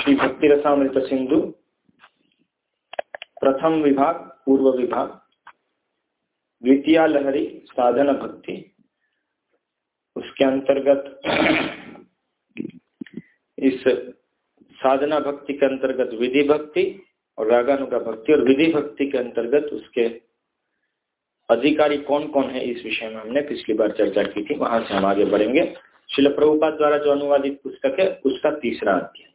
श्री भक्ति रसामृत सिंधु प्रथम विभाग, पूर्व विभाग द्वितीय लहरी साधन भक्ति उसके अंतर्गत इस साधना भक्ति के अंतर्गत विधि भक्ति और रागानुगा भक्ति और विधि भक्ति के अंतर्गत उसके अधिकारी कौन कौन है, इस विषय में हमने पिछली बार चर्चा की थी, वहाँ से हम आगे बढ़ेंगे। शिल प्रभुपाद द्वारा जो अनुवादित पुस्तक है, उसका तीसरा अध्याय।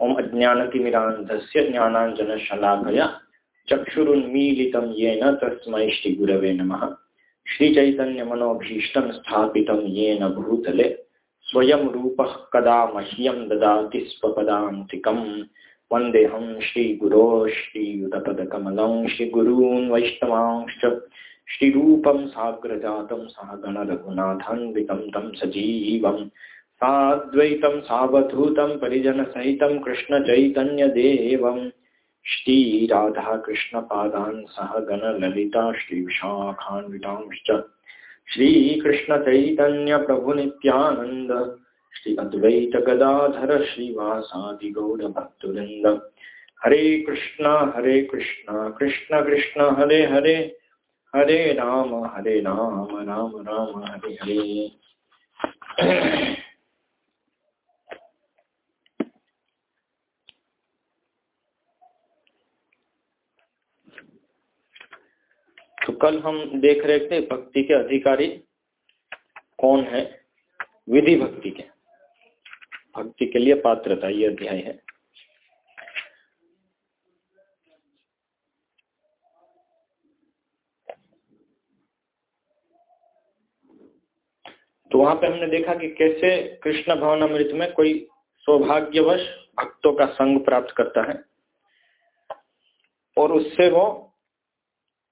ओम अज्ञानतिमिरान्धस्य ज्ञानांजन शलाभया चक्षुरुन्मीलितं येन तस्मै श्रीगुरवे नमः। श्रीचैतन्यमनोभीष्टं स्थापितं येन भूतले। स्वयं रूपः कदा मह्यं ददाति स्वपदान्तिकम्। वन्देऽहं श्रीगुरो श्रीयुतपदकमलं श्रीगुरून् वैष्णवांश्च। श्रीरूपं साग्रजातं सहगणरघुनाथान्वितं तं सजीवम्। साद्वैतं सावधूतं परिजनसहितं कृष्णचैतन्यदेवं श्रीराधाकृष्णपादान् सह गण गणललिता श्रीविशाखान्वितांश्च श्रीकृष्णचैतन्यप्रभुनित्यानन्द श्री अद्वैतगदाधर श्रीवासादिगौरभक्तवृन्द हरे कृष्ण हरे कृष्ण कृष्ण कृष्ण, हरे हरे हरे राम हरे राम राम राम, हरे हरे। तो कल हम देख रहे थे भक्ति के अधिकारी कौन है? विधि भक्ति के। भक्ति के लिए पात्रता ये अध्याय है। तो वहाँ पे हमने देखा कि कैसे कृष्ण भवनामृत में कोई सौभाग्यवश भक्तों का संग प्राप्त करता है। और उससे वो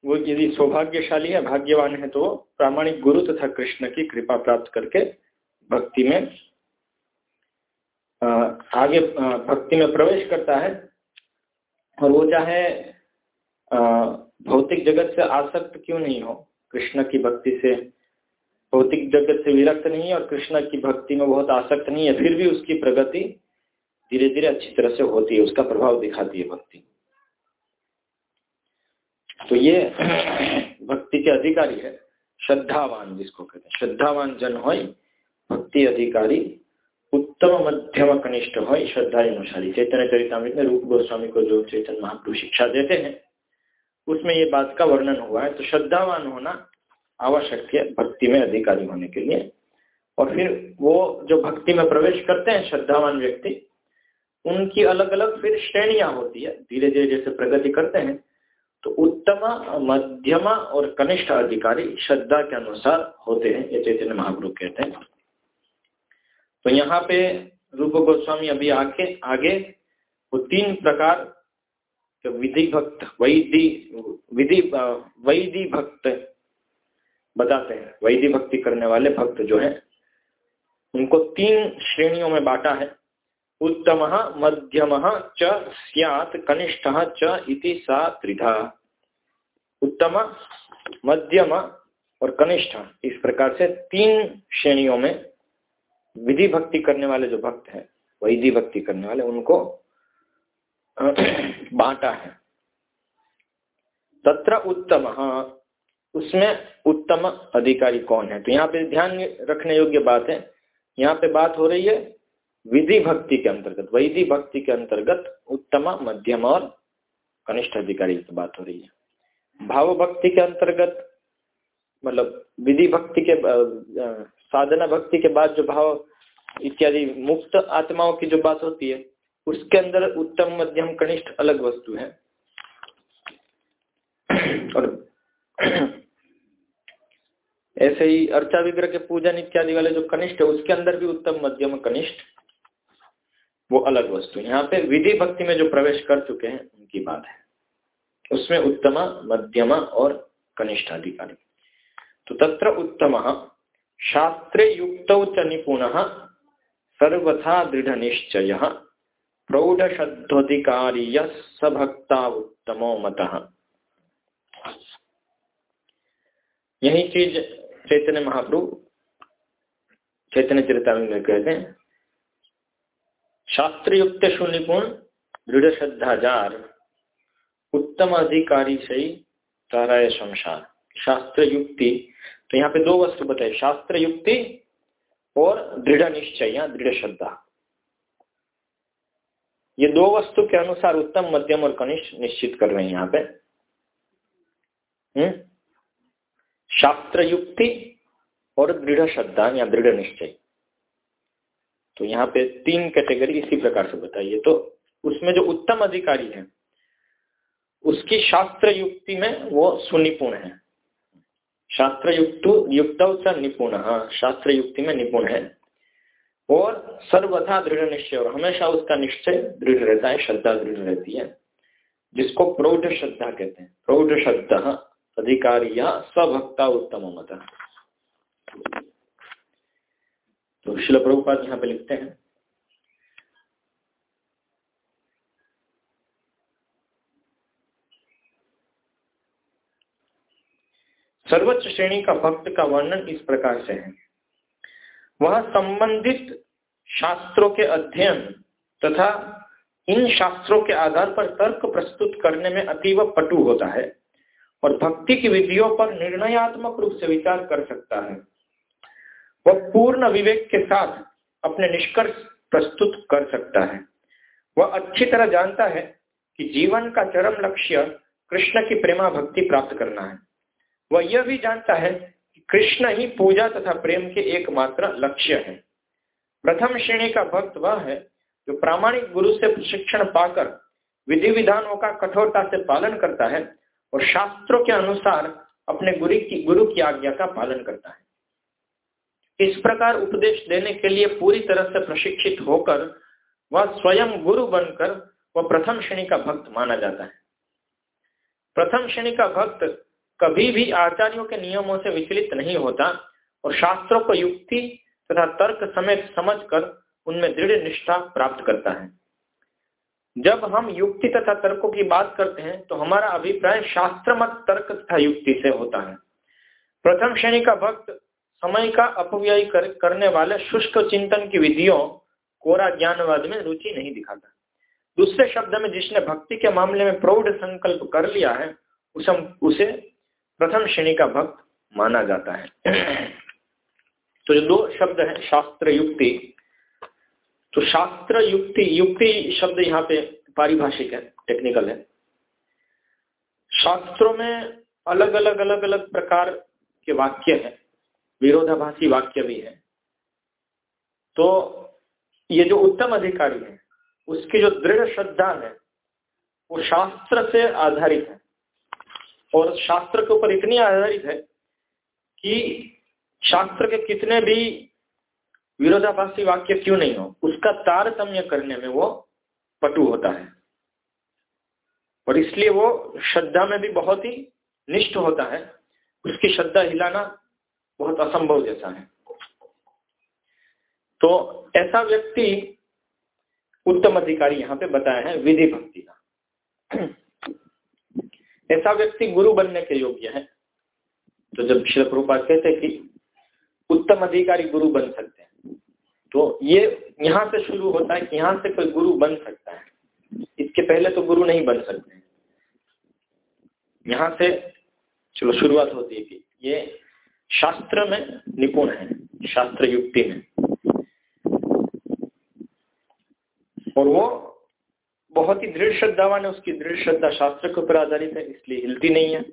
वो यदि सौभाग्यशाली है भाग्यवान है तो प्रामाणिक गुरु तथा कृष्ण की कृपा प्राप्त करके भक्ति में आगे भक्ति में प्रवेश करता है। और वो चाहे भौतिक जगत से आसक्त क्यों नहीं हो, कृष्ण की भक्ति से। भौतिक जगत से विरक्त नहीं है और कृष्ण की भक्ति में बहुत आसक्त नहीं है, फिर भी उसकी प्रगति धीरे धीरे अच्छी तरह से होती है, उसका प्रभाव दिखाती है भक्ति तो ये भक्ति के अधिकारी है, श्रद्धावान जिसको कहते हैं। श्रद्धावान जन हो भक्ति अधिकारी, उत्तम मध्यम कनिष्ठ हो श्रद्धा अनुसारी चैतन्य चरितमृत में रूप गोस्वामी को जो चैतन्य महाप्रभु शिक्षा देते हैं, उसमें ये बात का वर्णन हुआ है। तो श्रद्धावान होना आवश्यक है भक्ति में अधिकारी होने के लिए। और फिर वो जो भक्ति में प्रवेश करते हैं, श्रद्धावान व्यक्ति, उनकी अलग अलग फिर श्रेणियाँ होती है। धीरे धीरे जैसे प्रगति करते हैं तो उत्तम, मध्यम और कनिष्ठ अधिकारी श्रद्धा के अनुसार होते हैं, ये चैतन्य महाप्रभु कहते हैं। तो यहाँ पे रूप गोस्वामी अभी आके, आगे, वो तीन प्रकार विधि भक्त वैधि, विधि वैधि भक्त बताते हैं। वैधि भक्ति करने वाले भक्त जो है, उनको तीन श्रेणियों में बांटा है। उत्तम, मध्यम च कनिष्ठ च सा त्रिधा। उत्तम, मध्यम और कनिष्ठ, इस प्रकार से तीन श्रेणियों में विधि भक्ति करने वाले जो भक्त हैं, वैधि भक्ति करने वाले, उनको बांटा है। तत्र उत्तम उसमें उत्तम अधिकारी कौन है? तो यहाँ पे ध्यान रखने योग्य बात है। यहाँ पे बात हो रही है विधि भक्ति के अंतर्गत वैधि भक्ति के अंतर्गत उत्तम, मध्यम और कनिष्ठ अधिकारी की बात हो रही है। भाव भक्ति के अंतर्गत मतलब विधि भक्ति के साधना भक्ति के बाद जो भाव इत्यादि, मुक्त आत्माओं की जो बात होती है, उसके अंदर उत्तम, मध्यम, कनिष्ठ अलग वस्तु है। और ऐसे ही अर्चा विग्रह के पूजन इत्यादि वाले जो कनिष्ठ है, उसके अंदर भी उत्तम, मध्यम, कनिष्ठ वो अलग वस्तु यहाँ पे विधि भक्ति में जो प्रवेश कर चुके हैं, उनकी बात है। उसमें उत्तम, मध्यम और कनिष्ठ अधिकारी तो तत्र उत्तम, शास्त्रे युक्त च निपुण, सर्वथा दृढ़ निश्चय, प्रौढ़शब्दधिकारी सभक्ता उत्तमो मत। यही चीज़ चैतन्य महाप्रभु, चैतन्य चरितमृत में कहते हैं। शास्त्र युक्त सुनिपुण दृढ़ श्रद्धाचार, उत्तम अधिकारी सही, ताराय संसार शास्त्र युक्ति तो यहाँ पे दो वस्तु बताए शास्त्र युक्ति और दृढ़ निश्चय, या दृढ़ श्रद्धा। ये दो वस्तु के अनुसार उत्तम, मध्यम और कनिष्ठ निश्चित कर रहे हैं यहाँ पे। हम्म? शास्त्र युक्ति और दृढ़ श्रद्धा, या दृढ़ निश्चय। तो यहाँ पे तीन कैटेगरी इसी प्रकार से बताइए। तो उसमें जो उत्तम अधिकारी है, उसकी शास्त्र युक्ति में वो सुनिपुण है। शास्त्र युक्त युक्त निपुण शास्त्र युक्ति में निपुण है। और सर्वथा दृढ़ निश्चय, और हमेशा उसका निश्चय दृढ़ रहता है, श्रद्धा दृढ़ रहती है, जिसको प्रौढ़ श्रद्धा कहते हैं। प्रौढ़ श्रद्धा, अधिकारी या स्वभक्ता उत्तम मत तो शिल प्रभुपाद यहाँ पे लिखते हैं। सर्वोच्च श्रेणी का भक्त का वर्णन इस प्रकार से है। वह संबंधित शास्त्रों के अध्ययन तथा इन शास्त्रों के आधार पर तर्क प्रस्तुत करने में अतीव पटु होता है और भक्ति की विधियों पर निर्णयात्मक रूप से विचार कर सकता है। वह पूर्ण विवेक के साथ अपने निष्कर्ष प्रस्तुत कर सकता है। वह अच्छी तरह जानता है कि जीवन का चरम लक्ष्य कृष्ण की प्रेमा भक्ति प्राप्त करना है। वह यह भी जानता है कि कृष्ण ही पूजा तथा प्रेम के एकमात्र लक्ष्य है। प्रथम श्रेणी का भक्त वह है जो प्रामाणिक गुरु से प्रशिक्षण पाकर विधि विधानों का कठोरता से पालन करता है और शास्त्रों के अनुसार अपने गुरु की गुरु की आज्ञा का पालन करता है। इस प्रकार उपदेश देने के लिए पूरी तरह से प्रशिक्षित होकर वह स्वयं गुरु बनकर वह प्रथम श्रेणी का भक्त माना जाता है। प्रथम श्रेणी का भक्त कभी भी आचार्यों के नियमों से विचलित नहीं होता और शास्त्रों को युक्ति तथा तर्क समेत समझकर उनमें दृढ़ निष्ठा प्राप्त करता है। जब हम युक्ति तथा तर्कों की बात करते हैं तो हमारा अभिप्राय शास्त्र मत तर्क तथा युक्ति से होता है। प्रथम श्रेणी का भक्त समय का अपव्यय कर, करने वाले शुष्क चिंतन की विधियों कोरा ज्ञानवाद में रुचि नहीं दिखाता। दूसरे शब्द में जिसने भक्ति के मामले में प्रौढ़ संकल्प कर लिया है उस उसे प्रथम श्रेणी का भक्त माना जाता है। तो जो दो शब्द है शास्त्र युक्ति। तो शास्त्र युक्ति युक्ति शब्द यहाँ पे पारिभाषिक है टेक्निकल है। शास्त्रों में अलग अलग अलग अलग प्रकार के वाक्य है। विरोधाभासी वाक्य भी है। तो ये जो उत्तम अधिकारी है, उसकी जो दृढ़ श्रद्धा है, वो शास्त्र से आधारित है। और शास्त्र के ऊपर इतनी आधारित है कि शास्त्र के कितने भी विरोधाभासी वाक्य क्यों नहीं हो, उसका तारतम्य करने में वो पटु होता है। और इसलिए वो श्रद्धा में भी बहुत ही निष्ठ होता है। उसकी श्रद्धा हिलाना बहुत असंभव जैसा है। तो ऐसा व्यक्ति उत्तम अधिकारी यहाँ पे बताया है, विधि भक्ति का। ऐसा व्यक्ति गुरु बनने के योग्य है। तो जब शिल प्रभुपाद कहते कि उत्तम अधिकारी गुरु बन सकते हैं तो ये यहाँ से शुरू होता है कि यहाँ से कोई गुरु बन सकता है। इसके पहले तो गुरु नहीं बन सकते यहाँ से चलो शुरुआत होती है कि ये शास्त्र में निपुण है, शास्त्र युक्ति में। और वो बहुत ही दृढ़ श्रद्धावान है उसकी दृढ़ श्रद्धा शास्त्र के ऊपर आधारित है, इसलिए हिलती नहीं है।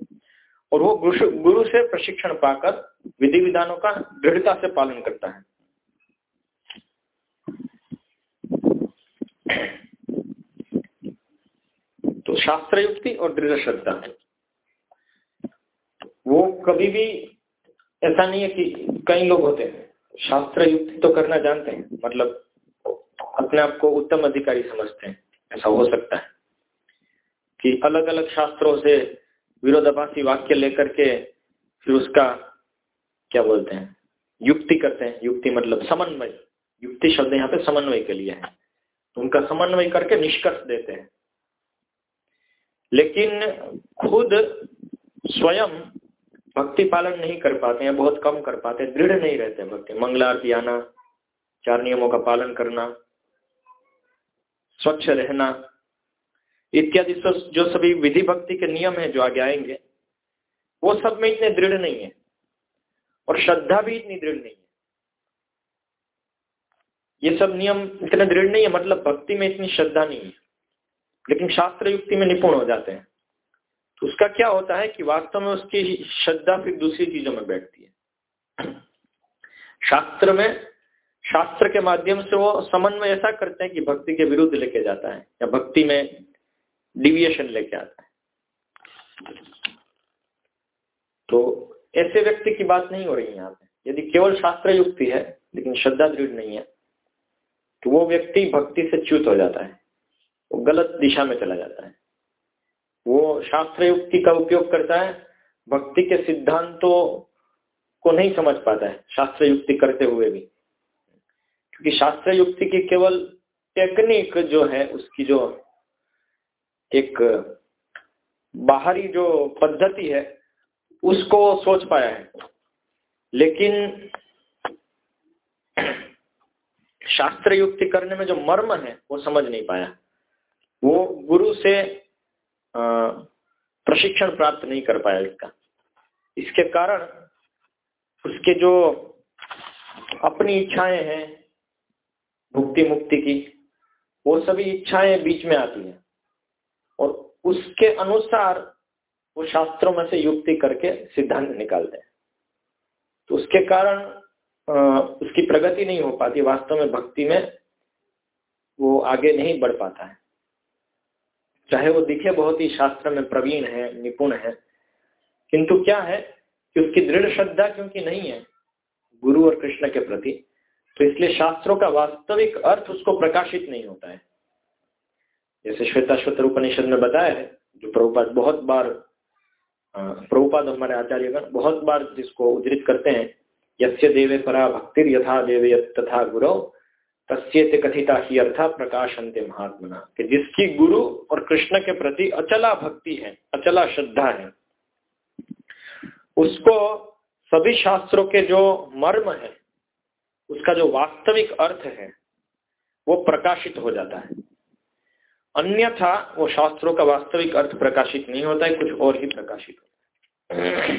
और वो गुरु से प्रशिक्षण पाकर विधि विधानों का दृढ़ता से पालन करता है। तो शास्त्र युक्ति और दृढ़ श्रद्धा। वो कभी भी ऐसा नहीं है कि कई लोग होते हैं। शास्त्र युक्ति तो करना जानते हैं मतलब अपने आप को उत्तम अधिकारी समझते हैं। ऐसा हो सकता है कि अलग अलग शास्त्रों से विरोधाभासी वाक्य लेकर के फिर उसका क्या बोलते हैं, युक्ति करते हैं। युक्ति मतलब समन्वय। युक्ति शब्द यहाँ पे समन्वय के लिए है। उनका समन्वय करके निष्कर्ष देते हैं। लेकिन खुद स्वयं भक्ति पालन नहीं कर पाते हैं, बहुत कम कर पाते हैं, दृढ़ नहीं रहते भक्ति। मंगलारती आना, चार नियमों का पालन करना, स्वच्छ रहना, इत्यादि जो सभी विधि भक्ति के नियम है जो आगे आएँगे, वो सब में इतने दृढ़ नहीं है और श्रद्धा भी इतनी दृढ़ नहीं है। ये सब नियम इतने दृढ़ नहीं है मतलब भक्ति में इतनी श्रद्धा नहीं है, लेकिन शास्त्र युक्ति में निपुण हो जाते हैं। तो उसका क्या होता है कि वास्तव में उसकी श्रद्धा फिर दूसरी चीज़ों में बैठती है। शास्त्र में, शास्त्र के माध्यम से वो समन्वय ऐसा करते हैं कि भक्ति के विरुद्ध लेके जाता है, या भक्ति में डिविएशन लेके आता है। तो ऐसे व्यक्ति की बात नहीं हो रही यहाँ पे। यदि केवल शास्त्र युक्ति है, लेकिन श्रद्धा दृढ़ नहीं है तो वो व्यक्ति भक्ति से च्युत हो जाता है। वो गलत दिशा में चला जाता है। वो शास्त्र युक्ति का उपयोग करता है, भक्ति के सिद्धांतों को नहीं समझ पाता है शास्त्र युक्ति करते हुए भी। क्योंकि शास्त्र युक्ति की केवल टेक्निक जो है, उसकी जो एक बाहरी जो पद्धति है, उसको सोच पाया है। लेकिन शास्त्र युक्ति करने में जो मर्म है, वो समझ नहीं पाया। वो गुरु से प्रशिक्षण प्राप्त नहीं कर पाया इसका। इसके कारण उसके जो अपनी इच्छाएँ हैं, भुक्ति मुक्ति की, वो सभी इच्छाएँ बीच में आती हैं। और उसके अनुसार वो शास्त्रों में से युक्ति करके सिद्धांत निकालते हैं। तो उसके कारण उसकी प्रगति नहीं हो पाती, वास्तव में भक्ति में वो आगे नहीं बढ़ पाता है। चाहे वो दिखे बहुत ही शास्त्र में प्रवीण है, निपुण है, किंतु क्या है कि उसकी दृढ़ श्रद्धा क्योंकि नहीं है गुरु और कृष्ण के प्रति तो इसलिए शास्त्रों का वास्तविक अर्थ उसको प्रकाशित नहीं होता है। जैसे श्वेताश्वतर उपनिषद में बताया है, जो प्रभुपाद बहुत बार प्रभुपाद हमारे आचार्यगण बहुत बार जिसको उद्धृत करते हैं, यस्य देवे परा भक्तिर यथा देवे तथा गुरु तस्ते कथिता ही अर्था प्रकाशनते महात्मना, कि जिसकी गुरु और कृष्ण के प्रति अचला भक्ति है, अचला श्रद्धा है, उसको सभी शास्त्रों के जो मर्म है, उसका जो वास्तविक अर्थ है, वो प्रकाशित हो जाता है। अन्यथा वो शास्त्रों का वास्तविक अर्थ प्रकाशित नहीं होता है, कुछ और ही प्रकाशित होता है।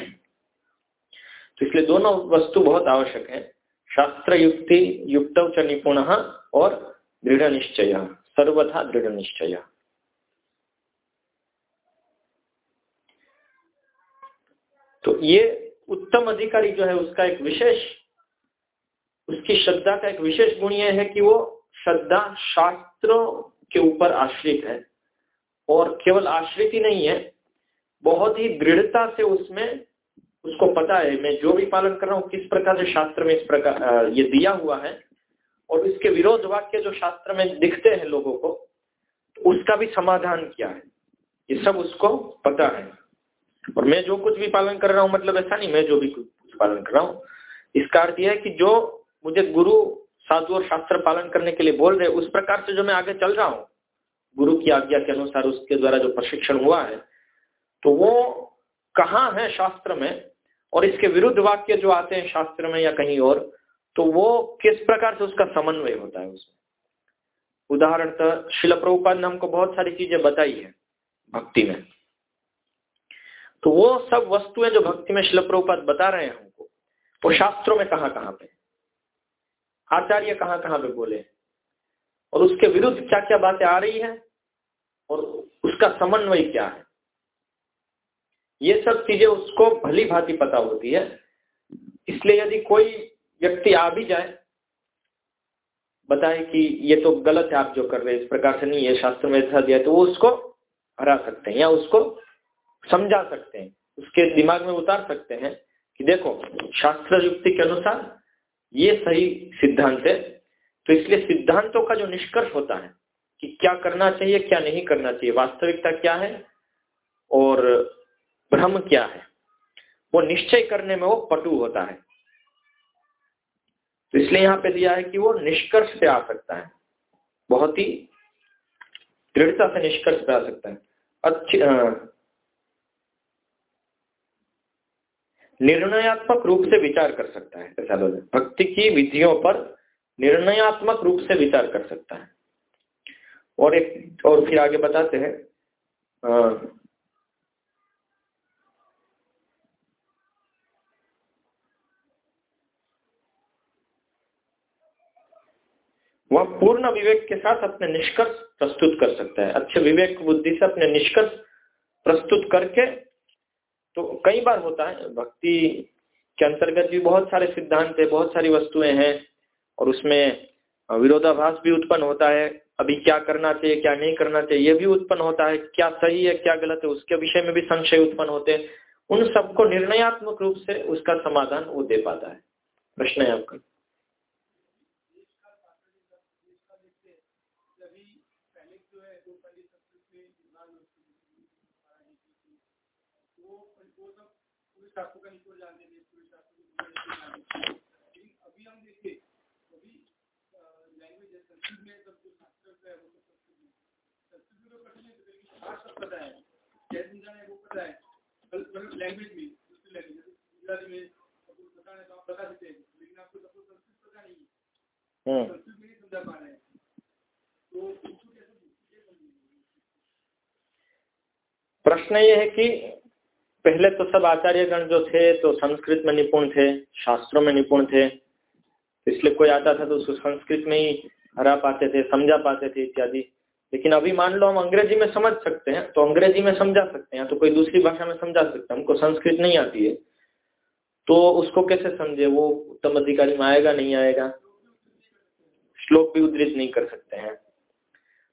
तो इसलिए दोनों वस्तु बहुत आवश्यक है। शास्त्र युक्ति युक्त च निपुण और दृढ़ निश्चय सर्वथा दृढ़ निश्चय तो ये उत्तम अधिकारी जो है उसका एक विशेष, उसकी श्रद्धा का एक विशेष गुण यह है कि वो श्रद्धा शास्त्रों के ऊपर आश्रित है और केवल आश्रित ही नहीं है, बहुत ही दृढ़ता से उसमें उसको पता है, मैं जो भी पालन कर रहा हूँ, किस प्रकार से शास्त्र में इस प्रकार ये दिया हुआ है, और इसके विरोध वाक्य जो शास्त्र में दिखते हैं लोगों को तो उसका भी समाधान क्या है? ये सब उसको पता है। और मैं जो कुछ भी पालन कर रहा हूँ मतलब ऐसा नहीं, मैं जो भी कुछ पालन कर रहा हूँ, इसका अर्थ यह है कि जो मुझे गुरु, साधु और शास्त्र पालन करने के लिए बोल रहे उस प्रकार से जो मैं आगे चल रहा हूँ, गुरु की आज्ञा के अनुसार उसके द्वारा जो प्रशिक्षण हुआ है तो वो कहाँ है शास्त्र में और इसके विरुद्ध वाक्य जो आते हैं शास्त्र में या कहीं और तो वो किस प्रकार से उसका समन्वय होता है उसमें? उदाहरणतः शिल प्रभुपाद ने हमको बहुत सारी चीज़ें बताई है भक्ति में। तो वो सब वस्तुएँ जो भक्ति में शिल प्रभुपाद बता रहे हैं हमको, वो शास्त्रों में कहाँ कहाँ पे आचार्य कहाँ कहाँ पे बोले और उसके विरुद्ध क्या क्या बातें आ रही है? और उसका समन्वय क्या है? ये सब चीज़ें उसको भली भांति पता होती है। इसलिए यदि कोई व्यक्ति आ भी जाए, बताए कि ये तो गलत है आप जो कर रहे हैं, इस प्रकार से नहीं है, शास्त्र में ऐसा दिया तो वो उसको हरा सकते हैं या उसको समझा सकते हैं, उसके दिमाग में उतार सकते हैं कि देखो, शास्त्र युक्ति के अनुसार ये सही सिद्धांत है। तो इसलिए सिद्धांतों का जो निष्कर्ष होता है कि क्या करना चाहिए, क्या नहीं करना चाहिए, वास्तविकता क्या है और भ्रम क्या है? वो निश्चय करने में वो पटु होता है। तो इसलिए यहाँ पे दिया है कि वो निष्कर्ष पे आ सकता है। बहुत ही दृढ़ता से निष्कर्ष पे आ सकता है। अच्छी निर्णयात्मक रूप से विचार कर सकता है, ऐसा बोले। भक्ति की विधियों पर निर्णयात्मक रूप से विचार कर सकता है। और एक, और फिर आगे बताते हैं वह पूर्ण विवेक के साथ अपने निष्कर्ष प्रस्तुत कर सकता है। अच्छे विवेक, बुद्धि से अपने निष्कर्ष प्रस्तुत करके तो कई बार होता है, भक्ति के अंतर्गत भी बहुत सारे सिद्धांत है, बहुत सारी वस्तुएँ हैं, और उसमें विरोधाभास भी उत्पन्न होता है, अभी क्या करना चाहिए, क्या नहीं करना चाहिए, ये भी उत्पन्न होता है, क्या सही है, क्या गलत है, उसके विषय में भी संशय उत्पन्न होते हैं। उन सबको निर्णयात्मक रूप से उसका समाधान वो दे पाता है। प्रश्न है आपका। शास्त्रों का निचोड़ जानते थे पूरे शास्त्रों लेकिन अभी हम देखें अभी लैंग्वेज है संस्कृत में सब जो शास्त्र है वो सब संस्कृत में संस्कृत में तो लेकिन भाषा सब पता है। कैसे समझाना है वो पता है मतलब लैंग्वेज में दूसरी लैंग्वेज गुजराती में आपको पता तो आप बता देते हैं लेकिन आपको सबको संस्कृत पता नहीं है। संस्कृत में नहीं समझा पा रहे हैं। तो उसको कैसे प्रश्न ये है कि पहले तो सब आचार्यगण जो थे तो संस्कृत में निपुण थे, शास्त्रों में निपुण थे। इसलिए कोई आता था तो उसको संस्कृत में ही हरा पाते थे, समझा पाते थे इत्यादि। लेकिन अभी मान लो हम अंग्रेज़ी में समझ सकते हैं तो अंग्रेज़ी में समझा सकते हैं तो कोई दूसरी भाषा में समझा सकते हैं। हमको संस्कृत नहीं आती है। तो उसको कैसे समझे? वो उत्तम अधिकारी में आएगा, नहीं आएगा? श्लोक भी उद्धृत नहीं कर सकते हैं।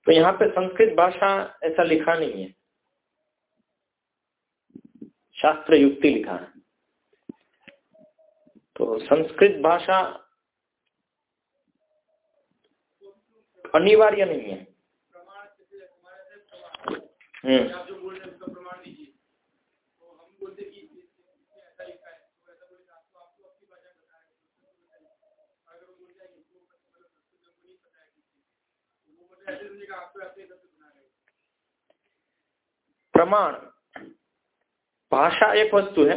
तो यहाँ पे संस्कृत भाषा ऐसा लिखा नहीं है। शास्त्र युक्ति लिखा है। तो संस्कृत भाषा अनिवार्य नहीं है। हम्म। प्रमाण भाषा एक वस्तु है,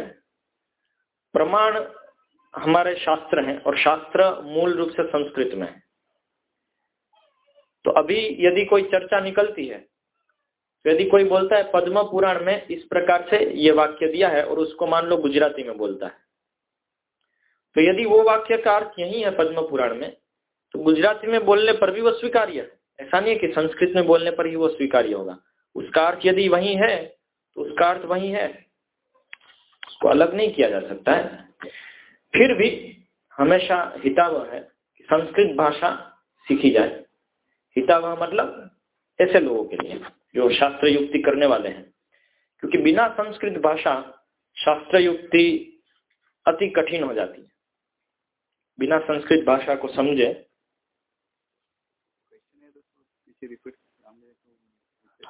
प्रमाण हमारे शास्त्र हैं और शास्त्र मूल रूप से संस्कृत में है। तो अभी यदि कोई चर्चा निकलती है तो यदि कोई बोलता है पद्म पुराण में इस प्रकार से ये वाक्य दिया है और उसको मान लो गुजराती में बोलता है तो यदि वो वाक्य का अर्थ यही है पद्म पुराण में तो गुजराती में बोलने पर भी वो स्वीकार्य है। ऐसा नहीं है कि संस्कृत में बोलने पर ही वो स्वीकार्य होगा। उसका अर्थ यदि वही है तो उसका अर्थ वही है। उसको अलग नहीं किया जा सकता है। फिर भी हमेशा हितावह है कि संस्कृत भाषा सीखी जाए। हितावह मतलब ऐसे लोगों के लिए जो शास्त्र युक्ति करने वाले हैं। क्योंकि बिना संस्कृत भाषा शास्त्र युक्ति अति कठिन हो जाती है। बिना संस्कृत भाषा को समझे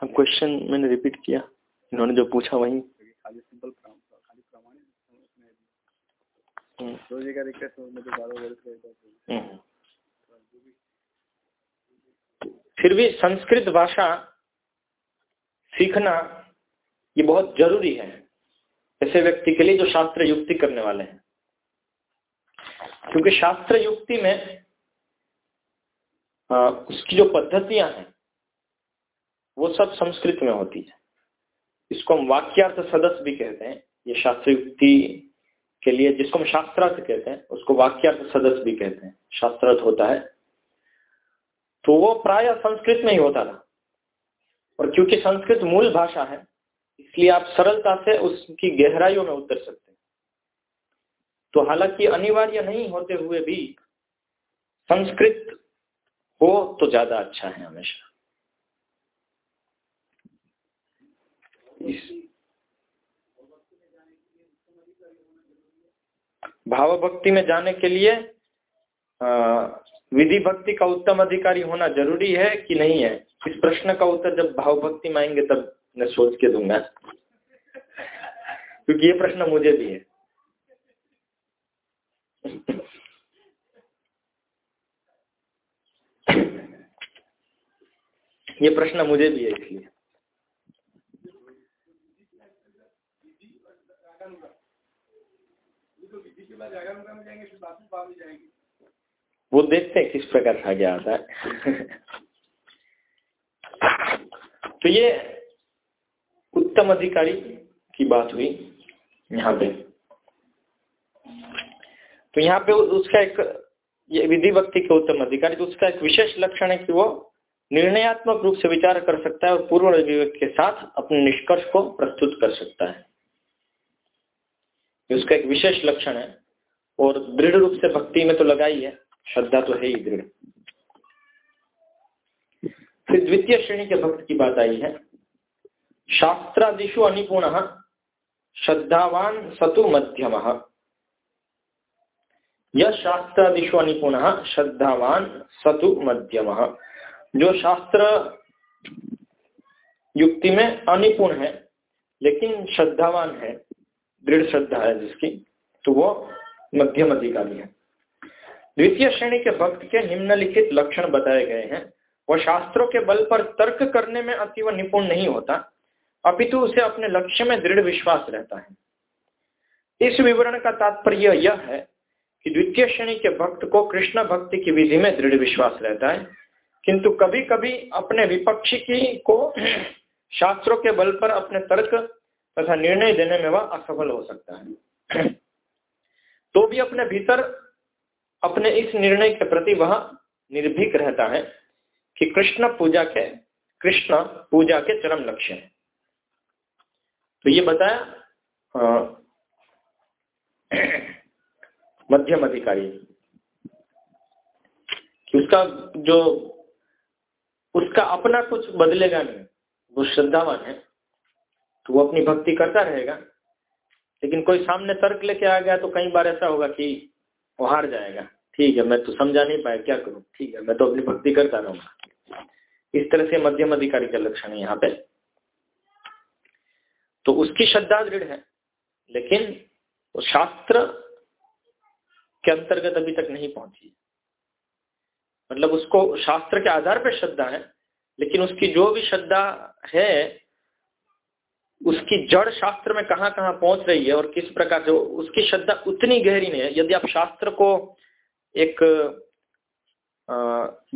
क्वेश्चन मैंने रिपीट किया। इन्होंने जो पूछा वही फिर भी संस्कृत भाषा सीखना ये बहुत ज़रूरी है। ऐसे व्यक्ति के लिए जो शास्त्र युक्ति करने वाले हैं। क्योंकि शास्त्र युक्ति में आ, उसकी जो पद्धतियाँ हैं वो सब संस्कृत में होती है। इसको हम वाक्यार्थ सदस्य भी कहते हैं। ये शास्त्र युक्ति के लिए जिसको हम शास्त्रार्थ कहते हैं, उसको वाक्यार्थ सदस्य भी कहते हैं। शास्त्रार्थ होता है। तो वो प्राय संस्कृत में ही होता था। और क्योंकि संस्कृत मूल भाषा है, इसलिए आप सरलता से उसकी गहराइयों में उतर सकते हैं। तो हालाँकि अनिवार्य नहीं होते हुए भी संस्कृत हो तो ज़्यादा अच्छा है हमेशा इस भाव भक्ति में जाने के लिए विधि भक्ति का उत्तम अधिकारी होना ज़रूरी है कि नहीं है? इस प्रश्न का उत्तर जब भाव भक्ति में आएँगे तब मैं सोच के दूँगा। क्योंकि ये प्रश्न मुझे भी है। ये प्रश्न मुझे भी है इसलिए। वो देखते हैं किस प्रकार से आगे आता है। तो ये उत्तम अधिकारी की बात हुई यहाँ पे। तो यहाँ पे उसका एक, ये विधि भक्ति के उत्तम अधिकारी तो उसका एक विशेष लक्षण है कि वो निर्णयात्मक रूप से विचार कर सकता है और पूर्व विवेक के साथ अपने निष्कर्ष को प्रस्तुत कर सकता है। उसका एक विशेष लक्षण है। और दृढ़ रूप से भक्ति में तो लगा ही है श्रद्धा तो है ही दृढ़। फिर द्वितीय श्रेणी के भक्त की बात आई है। शास्त्रादिशु अनिपुण, श्रद्धावान सतु मध्यम। यह शास्त्रादिशु अनिपुण, श्रद्धावान सतु मध्यम। जो शास्त्र युक्ति में अनिपुण है, लेकिन श्रद्धावान है, दृढ़ श्रद्धा है जिसकी तो वो मध्यम अधिकारी है। द्वितीय श्रेणी के भक्त के निम्नलिखित लक्षण बताए गए हैं। वह शास्त्रों के बल पर तर्क करने में अतिव निपुण नहीं होता, अपितु उसे अपने लक्ष्य में दृढ़ विश्वास रहता है। इस विवरण का तात्पर्य यह है कि द्वितीय श्रेणी के भक्त को कृष्ण भक्ति की विधि में दृढ़ विश्वास रहता है, किंतु कभी कभी अपने विपक्षी की को शास्त्रों के बल पर अपने तर्क तथा निर्णय देने में वह असफल हो सकता है। तो भी अपने भीतर, अपने इस निर्णय के प्रति वह निर्भीक रहता है कि कृष्ण पूजा के, कृष्ण पूजा के चरम लक्ष्य है। तो ये बताया मध्यम अधिकारी उसका जो, उसका अपना कुछ बदलेगा नहीं, वो श्रद्धावान है तो वो अपनी भक्ति करता रहेगा। लेकिन कोई सामने तर्क लेके आ गया तो कई बार ऐसा होगा कि वो हार जाएगा। ठीक है, मैं तो समझा नहीं पाया, क्या करूँ? ठीक है, मैं तो अपनी भक्ति करता रहूँगा। इस तरह से मध्यम अधिकारी का लक्षण है यहाँ पे। तो उसकी श्रद्धा दृढ़ है, लेकिन वो शास्त्र के अंतर्गत अभी तक नहीं पहुँची। मतलब उसको शास्त्र के आधार पर श्रद्धा है, लेकिन उसकी जो भी श्रद्धा है उसकी जड़ शास्त्र में कहाँ कहाँ पहुँच रही है और किस प्रकार से उसकी श्रद्धा उतनी गहरी नहीं है। यदि आप शास्त्र को एक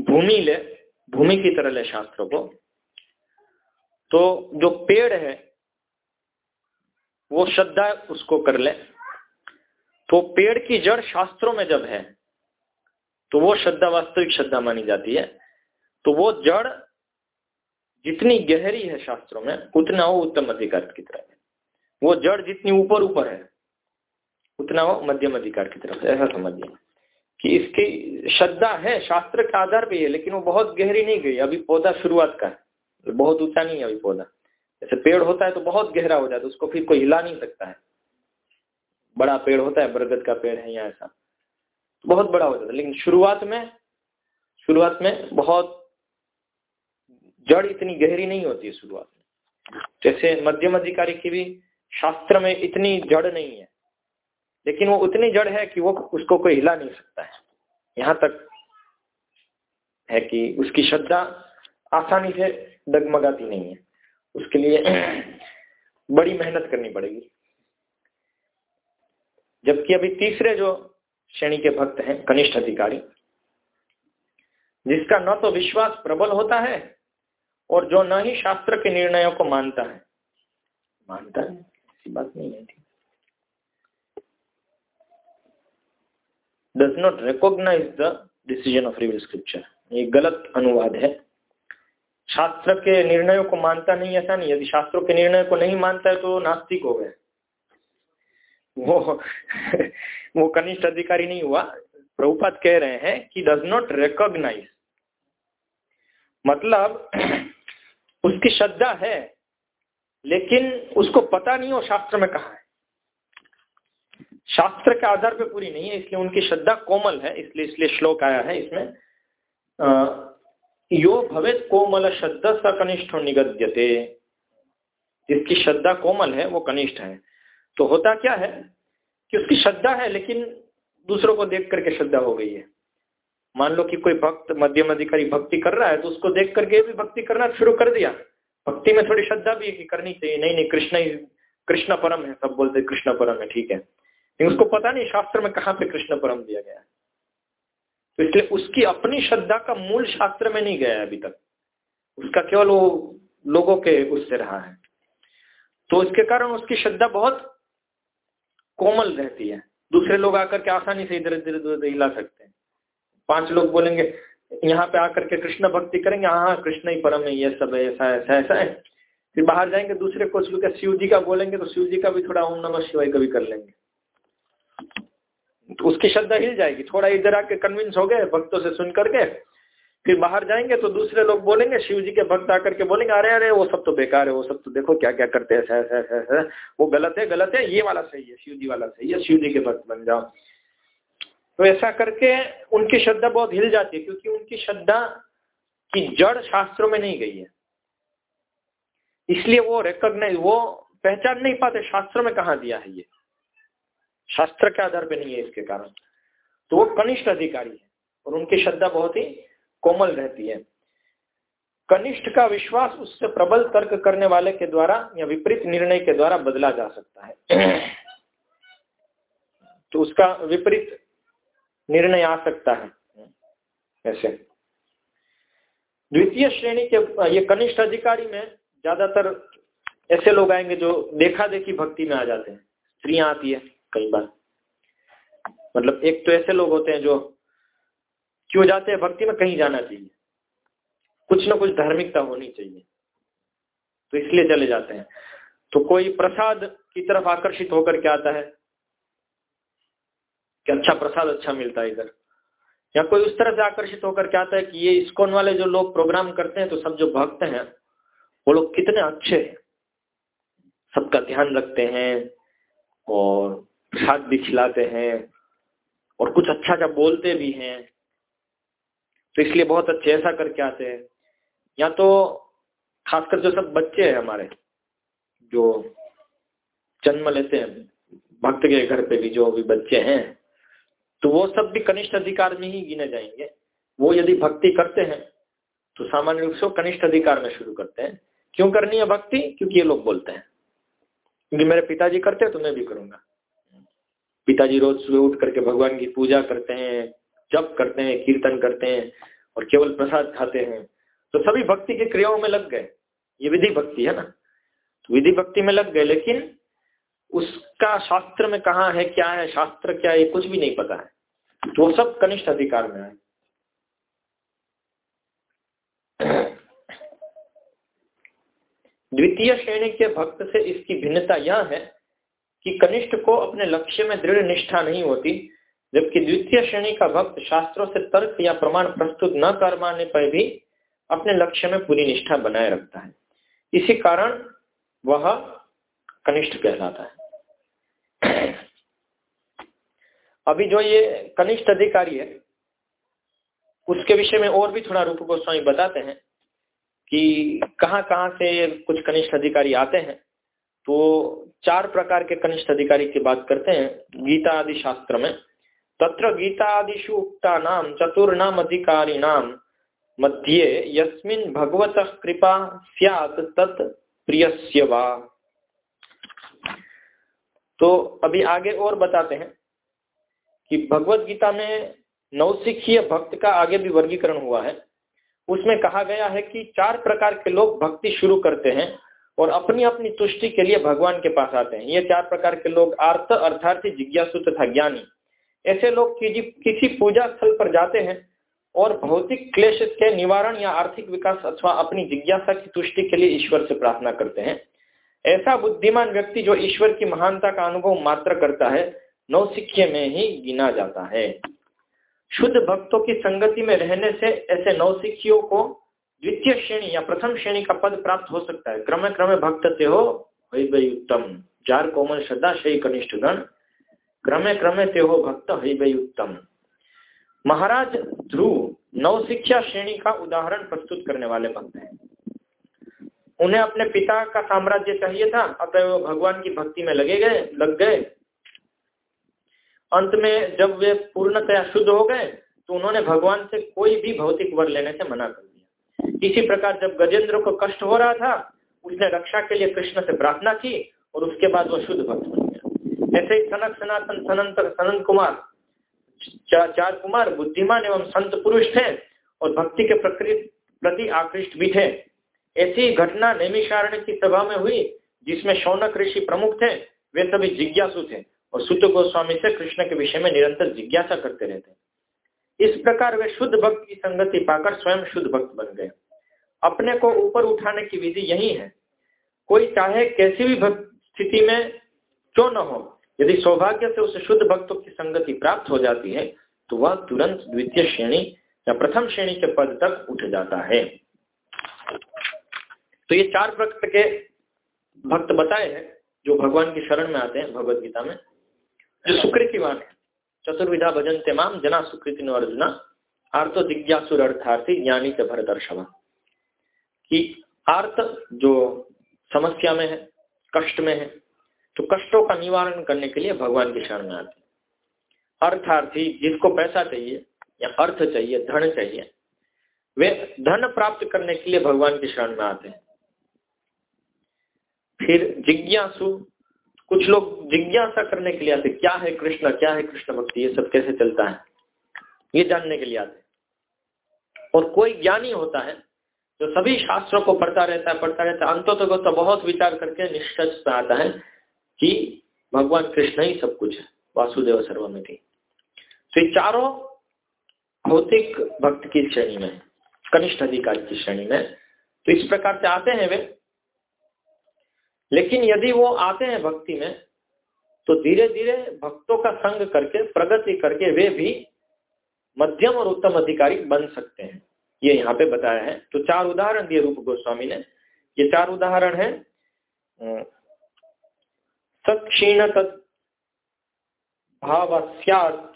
भूमि ले, भूमि की तरह ले शास्त्र को तो जो पेड़ है, वो श्रद्धा उसको कर ले। तो पेड़ की जड़ शास्त्रों में जब है तो वो श्रद्धा वास्तविक श्रद्धा मानी जाती है। तो वो जड़ जितनी गहरी है शास्त्रों में, उतना वो उत्तम अधिकार की तरफ़ है। वो जड़ जितनी ऊपर ऊपर है, उतना वो मध्यम अधिकार की तरफ़ ऐसा समझिए कि इसकी श्रद्धा है, शास्त्र के आधार पे है, लेकिन वो बहुत गहरी नहीं गई। अभी पौधा शुरुआत का है। बहुत ऊँचा नहीं है अभी पौधा। जैसे पेड़ होता है तो बहुत गहरा हो जाता है, उसको फिर कोई हिला नहीं सकता है। बड़ा पेड़ होता है, बरगद का पेड़ है या ऐसा। बहुत बड़ा हो जाता है, लेकिन शुरुआत में शुरुआत में बहुत जड़ इतनी गहरी नहीं होती है शुरुआत में। जैसे मध्यम अधिकारी की भी शास्त्र में इतनी जड़ नहीं है, लेकिन वो उतनी जड़ है कि वो उसको कोई हिला नहीं सकता है। यहाँ तक है कि उसकी श्रद्धा आसानी से डगमगाती नहीं है। उसके लिए बड़ी मेहनत करनी पड़ेगी। जबकि अभी तीसरे जो श्रेणी के भक्त हैं, कनिष्ठ अधिकारी, जिसका न तो विश्वास प्रबल होता है और जो न ही शास्त्र के निर्णयों को मानता है। मानता है? ऐसी बात नहीं है does not recognise the decision of revealed scripture ये गलत अनुवाद है। शास्त्र के निर्णयों को मानता नहीं, ऐसा नहीं। यदि शास्त्रों के निर्णय को नहीं मानता है तो नास्तिक हो गए। वो वो कनिष्ठ अधिकारी नहीं हुआ। प्रभुपात कह रहे हैं कि डज नॉट रिकॉग्नाइज मतलब उसकी श्रद्धा है, लेकिन उसको पता नहीं हो शास्त्र में कहा है। शास्त्र के आधार पर पूरी नहीं है, इसलिए उनकी श्रद्धा कोमल है, इसलिए इसलिए श्लोक आया है इसमें। यो भवेत कोमल श्रद्धा स कनिष्ठ निगद्यते। जिसकी श्रद्धा कोमल है, वो कनिष्ठ है। तो होता क्या है कि उसकी श्रद्धा है, लेकिन दूसरों को देख करके श्रद्धा हो गई है। मान लो कि कोई भक्त, मध्यम अधिकारी भक्ति कर रहा है तो उसको देख करके भी भक्ति करना शुरू कर दिया। भक्ति में थोड़ी श्रद्धा भी है कि करनी चाहिए। नहीं नहीं, कृष्ण ही, कृष्ण परम है, सब बोलते कृष्ण परम है, ठीक है। लेकिन उसको पता नहीं शास्त्र में कहाँ पे कृष्ण परम दिया गया है। तो इसलिए उसकी अपनी श्रद्धा का मूल शास्त्र में नहीं गया है अभी तक। उसका केवल वो लोगों के उससे रहा है। तो इसके कारण उसकी श्रद्धा बहुत कोमल रहती है। दूसरे लोग आकर के आसानी से इधर इधर उधर हिला सकते हैं। पाँच लोग बोलेंगे यहाँ पे आकर के कृष्ण भक्ति करेंगे हाँ, हाँ कृष्ण ही परम है ये सब है ऐसा ऐसा ऐसा है। फिर बाहर जाएँगे दूसरे कुछ लोग शिव जी का बोलेंगे तो शिव जी का भी थोड़ा ओम नमः शिवाय कभी कर लेंगे। तो उसकी श्रद्धा हिल जाएगी थोड़ा इधर आके कन्विंस हो गए भक्तों से सुन करके फिर बाहर जाएँगे तो दूसरे लोग बोलेंगे शिव जी के भक्त आकर के बोलेंगे अरे अरे वो सब तो बेकार है वो सब तो देखो क्या क्या करते हैं ऐसा ऐसा ऐसा वो गलत है गलत है ये वाला सही है शिव जी वाला सही है शिव जी के भक्त बन जाओ। तो ऐसा करके उनकी श्रद्धा बहुत हिल जाती है, क्योंकि उनकी श्रद्धा की जड़ शास्त्रों में नहीं गई है। इसलिए वो रिकॉग्नाइज वो पहचान नहीं पाते शास्त्र में कहा दिया है ये। शास्त्र के आधार पे नहीं है इसके कारण। तो वो कनिष्ठ अधिकारी है, और उनकी श्रद्धा बहुत ही कोमल रहती है। कनिष्ठ का विश्वास उससे प्रबल तर्क करने वाले के द्वारा या विपरीत निर्णय के द्वारा बदला जा सकता है। तो उसका विपरीत निर्णय आ सकता है। ऐसे। द्वितीय श्रेणी के, ये कनिष्ठ अधिकारी में ज़्यादातर ऐसे लोग आएँगे जो देखा देखी भक्ति में आ जाते हैं। स्त्रियाँ आती है कई बार। मतलब एक तो ऐसे लोग होते हैं जो क्यों जाते हैं? भक्ति में कहीं जाना चाहिए। कुछ ना कुछ धार्मिकता होनी चाहिए। तो इसलिए चले जाते हैं। तो कोई प्रसाद की तरफ़ आकर्षित होकर के आता है। कि अच्छा प्रसाद अच्छा मिलता है इधर। या कोई उस तरह से आकर्षित होकर के आता है कि ये इस्कॉन वाले जो लोग प्रोग्राम करते हैं तो सब जो भक्त हैं, वो लोग कितने अच्छे हैं। सबका ध्यान रखते हैं और प्रसाद भी खिलाते हैं और कुछ अच्छा अच्छा बोलते भी हैं तो इसलिए बहुत अच्छे ऐसा करके आते हैं। या तो खासकर जो सब बच्चे हैं हमारे, जो जन्म लेते हैं, भक्त के घर पे भी जो भी बच्चे हैं तो वो सब भी कनिष्ठ अधिकार में ही गिने जाएँगे। वो यदि भक्ति करते हैं तो सामान्य रूप से कनिष्ठ अधिकार में शुरू करते हैं। क्यों करनी है भक्ति? क्योंकि ये लोग बोलते हैं। क्योंकि मेरे पिताजी करते हैं तो मैं भी करूँगा। पिताजी रोज सुबह उठ करके भगवान की पूजा करते हैं, जप करते हैं, कीर्तन करते हैं और केवल प्रसाद खाते हैं। तो सभी भक्ति के क्रियाओं में लग गए। ये विधि भक्ति है ना? तो विधि भक्ति में लग गए, लेकिन उसका शास्त्र में कहा है, क्या है, शास्त्र क्या है कुछ भी नहीं पता है। वो सब कनिष्ठ अधिकार में आए। द्वितीय श्रेणी के भक्त से इसकी भिन्नता यह है कि कनिष्ठ को अपने लक्ष्य में दृढ़ निष्ठा नहीं होती, जबकि द्वितीय श्रेणी का भक्त शास्त्रों से तर्क या प्रमाण प्रस्तुत न कर मानने पर भी अपने लक्ष्य में पूरी निष्ठा बनाए रखता है। इसी कारण वह कनिष्ठ कहलाता है। अभी जो ये कनिष्ठ अधिकारी है, उसके विषय में और भी थोड़ा रूप गोस्वामी बताते हैं कि कहाँ कहाँ से कुछ कनिष्ठ अधिकारी आते हैं। तो चार प्रकार के कनिष्ठ अधिकारी की बात करते हैं गीता आदि शास्त्र में। तत्र गीता आदिशु उक्ता नाम चतुर्नाम अधिकारी नाम मध्य यस्मिन भगवत कृपा सियात तत् प्रियस्य वा। तो अभी आगे और बताते हैं। कि भगवत गीता में नवसिखीय भक्त का आगे भी वर्गीकरण हुआ है। उसमें कहा गया है कि चार प्रकार के लोग भक्ति शुरू करते हैं और अपनी अपनी तुष्टि के लिए भगवान के पास आते हैं। ये चार प्रकार के लोग अर्थ अर्थार्थी जिज्ञासु तथा ज्ञानी। ऐसे लोग किसी पूजा स्थल पर जाते हैं और भौतिक क्लेश के निवारण या आर्थिक विकास अथवा अपनी जिज्ञासा की तुष्टि के लिए ईश्वर से प्रार्थना करते हैं। ऐसा बुद्धिमान व्यक्ति जो ईश्वर की महानता का अनुभव मात्र करता है नौसिख्य में ही गिना जाता है। शुद्ध भक्तों की संगति में रहने से ऐसे नौसिखियों को द्वितीय श्रेणी या प्रथम श्रेणी का पद प्राप्त हो सकता है। क्रम क्रम भक्त से हो उत्तम। जार कोमल श्रद्धा शही कनिष्ठ गण। क्रमे क्रमे ते हो भक्त हई उत्तम। महाराज ध्रुव नव शिक्षा श्रेणी का उदाहरण प्रस्तुत करने वाले भक्त हैं। उन्हें अपने पिता का साम्राज्य चाहिए था अतः वो भगवान की भक्ति में लगे गए, लग गए। अंत में जब वे पूर्णतया शुद्ध हो गए तो उन्होंने भगवान से कोई भी भौतिक वर लेने से मना कर दिया। इसी प्रकार जब गजेंद्र को कष्ट हो रहा था, उसने रक्षा के लिए कृष्ण से प्रार्थना की और उसके बाद वो शुद्ध भक्त बन गया। ऐसे ही सनक सनातन सनंत सनंत कुमार चार चार कुमार बुद्धिमान एवं संत पुरुष थे और भक्ति के प्रति आकृष्ट भी थे। ऐसी घटना नैमिषारण्य की सभा में हुई, जिसमें शौनक ऋषि प्रमुख थे, वे सभी जिज्ञासु थे। और सुत गोस्वामी से कृष्ण के विषय में निरंतर जिज्ञासा करते रहते हैं। इस प्रकार वे शुद्ध भक्त की संगति पाकर स्वयं शुद्ध भक्त बन गए। अपने को ऊपर उठाने की विधि यही है। कोई चाहे कैसी भी भक्त स्थिति में क्यों न हो, यदि सौभाग्य से उसे शुद्ध भक्तों की संगति प्राप्त हो जाती है तो वह तुरंत द्वितीय श्रेणी या प्रथम श्रेणी के पद तक उठ जाता है। तो ये चार भक्त के भक्त बताए हैं, जो भगवान की शरण में आते हैं भगवत गीता में। जो सुकृतिवान है। चतुर्विधा भजन तेमाम जना सुकृति अर्जुना। आर्त जिज्ञासुर अर्थार्थी ज्ञानी से भरदर्शवा कि आर्त जो समस्या में है, कष्ट में है तो कष्टों का निवारण करने के लिए भगवान की शरण में आते अर्थार्थी जिसको पैसा चाहिए या अर्थ चाहिए, धन चाहिए, वे धन प्राप्त करने के लिए भगवान की शरण में आते हैं। फिर जिज्ञासु कुछ लोग जिज्ञासा करने के लिए आते, क्या है कृष्ण? क्या है कृष्ण भक्ति? ये सब कैसे चलता है? ये जानने के लिए आते। और कोई ज्ञानी होता है, जो सभी शास्त्रों को पढ़ता रहता है, पढ़ता रहता है अंतों तक तो बहुत विचार करके निष्कर्ष पे आता है कि भगवान कृष्ण ही सब कुछ है, वासुदेव सर्वमिति। तो चारों भौतिक भक्त की श्रेणी में, कनिष्ठ अधिकारी की श्रेणी में तो इस प्रकार से आते हैं वे। लेकिन यदि वो आते हैं भक्ति में तो धीरे धीरे भक्तों का संग करके, प्रगति करके वे भी मध्यम और उत्तम अधिकारी बन सकते हैं। ये यहाँ पे बताया है। तो चार उदाहरण दिए रूप गोस्वामी ने। ये चार उदाहरण है। सक्षीण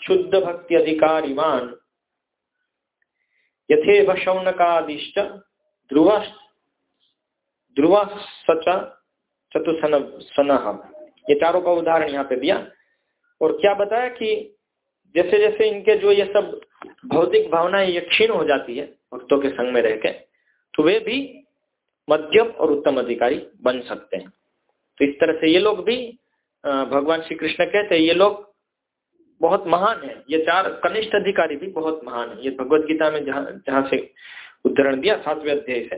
शुद्ध भक्ति अधिकारीवान यथे शौनकादिश्च ध्रुव ध्रुव सच चतुसन सन। ये चारों का उदाहरण यहाँ पे दिया। और क्या बताया कि जैसे जैसे इनके जो ये सब भौतिक भावनाएँ ये क्षीण हो जाती है भक्तों के संग में रह के तो वे भी मध्यम और उत्तम अधिकारी बन सकते हैं। तो इस तरह से ये लोग भी भगवान श्री कृष्ण कहते हैं, ये लोग बहुत महान है। ये चार कनिष्ठ अधिकारी भी बहुत महान है। ये भगवत गीता में जहाँ जहाँ से उदाहरण दिया, सातवें अध्याय से।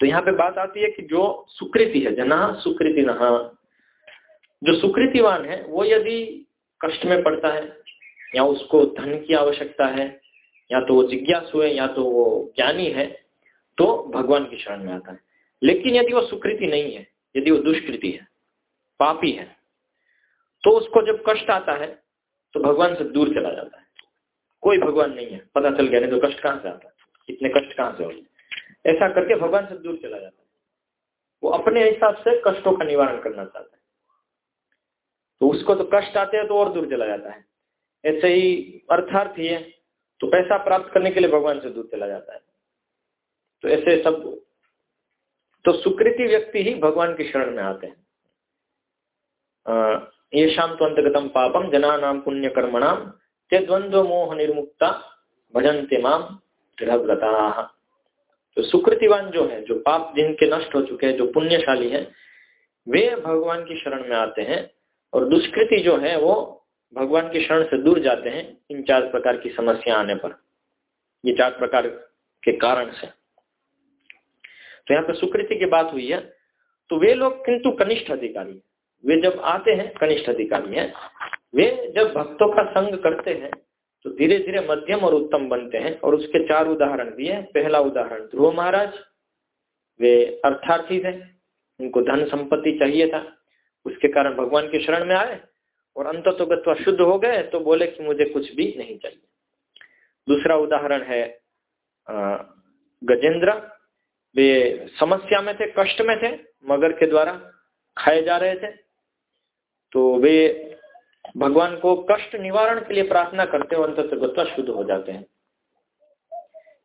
तो यहाँ पे बात आती है कि जो सुकृति है, जना सुकृति नहा जो सुकृतिवान है, वो यदि कष्ट में पड़ता है, या उसको धन की आवश्यकता है, या तो वो जिज्ञासु है, या तो वो ज्ञानी है तो भगवान की शरण में आता है। लेकिन यदि वो सुकृति नहीं है, यदि वो दुष्कृति है, पापी है तो उसको जब कष्ट आता है तो भगवान से दूर चला जाता है। कोई भगवान नहीं है, पता चल गया नहीं तो कष्ट कहाँ से आता है? इतने कष्ट कहाँ से होते ऐसा करके भगवान से दूर चला जाता है। वो अपने हिसाब से कष्टों का निवारण करना चाहता है। तो उसको तो कष्ट आते हैं तो और दूर चला जाता है। ऐसे ही अर्थार्थ ही है। तो पैसा प्राप्त करने के लिए भगवान से दूर चला जाता है। तो ऐसे सब तो सुकृति व्यक्ति ही भगवान की शरण में आते हैं। ये शाम तो अंतगतम पापम जना नाम पुण्य कर्मणाम ते द्वंद्व मोह निर्मुक्ता भजनते माम दृढ़व्रता तो सुकृतिवान जो है, जो पाप जिनके नष्ट हो चुके हैं, जो पुण्यशाली है, वे भगवान की शरण में आते हैं और दुष्कृति जो है, वो भगवान की शरण से दूर जाते हैं इन चार प्रकार की समस्या आने पर। ये चार प्रकार के कारण से। तो यहाँ पे सुकृति की बात हुई है तो वे लोग किंतु कनिष्ठ अधिकारी वे जब आते हैं, कनिष्ठ अधिकारी हैं, वे जब भक्तों का संग करते हैं तो धीरे धीरे मध्यम और उत्तम बनते हैं और उसके चार उदाहरण भी दिए पहला उदाहरण, ध्रुव महाराज, वे अर्थार्थी थे, उनको धन संपत्ति चाहिए था, उसके कारण भगवान के शरण में आए और अंत तो शुद्ध हो गए तो बोले कि मुझे कुछ भी नहीं चाहिए। दूसरा उदाहरण है गजेंद्र। वे समस्या में थे, कष्ट में थे, मगर के द्वारा खाए जा रहे थे। तो वे भगवान को कष्ट निवारण के लिए प्रार्थना करते हो, अंततः शुद्ध हो जाते हैं।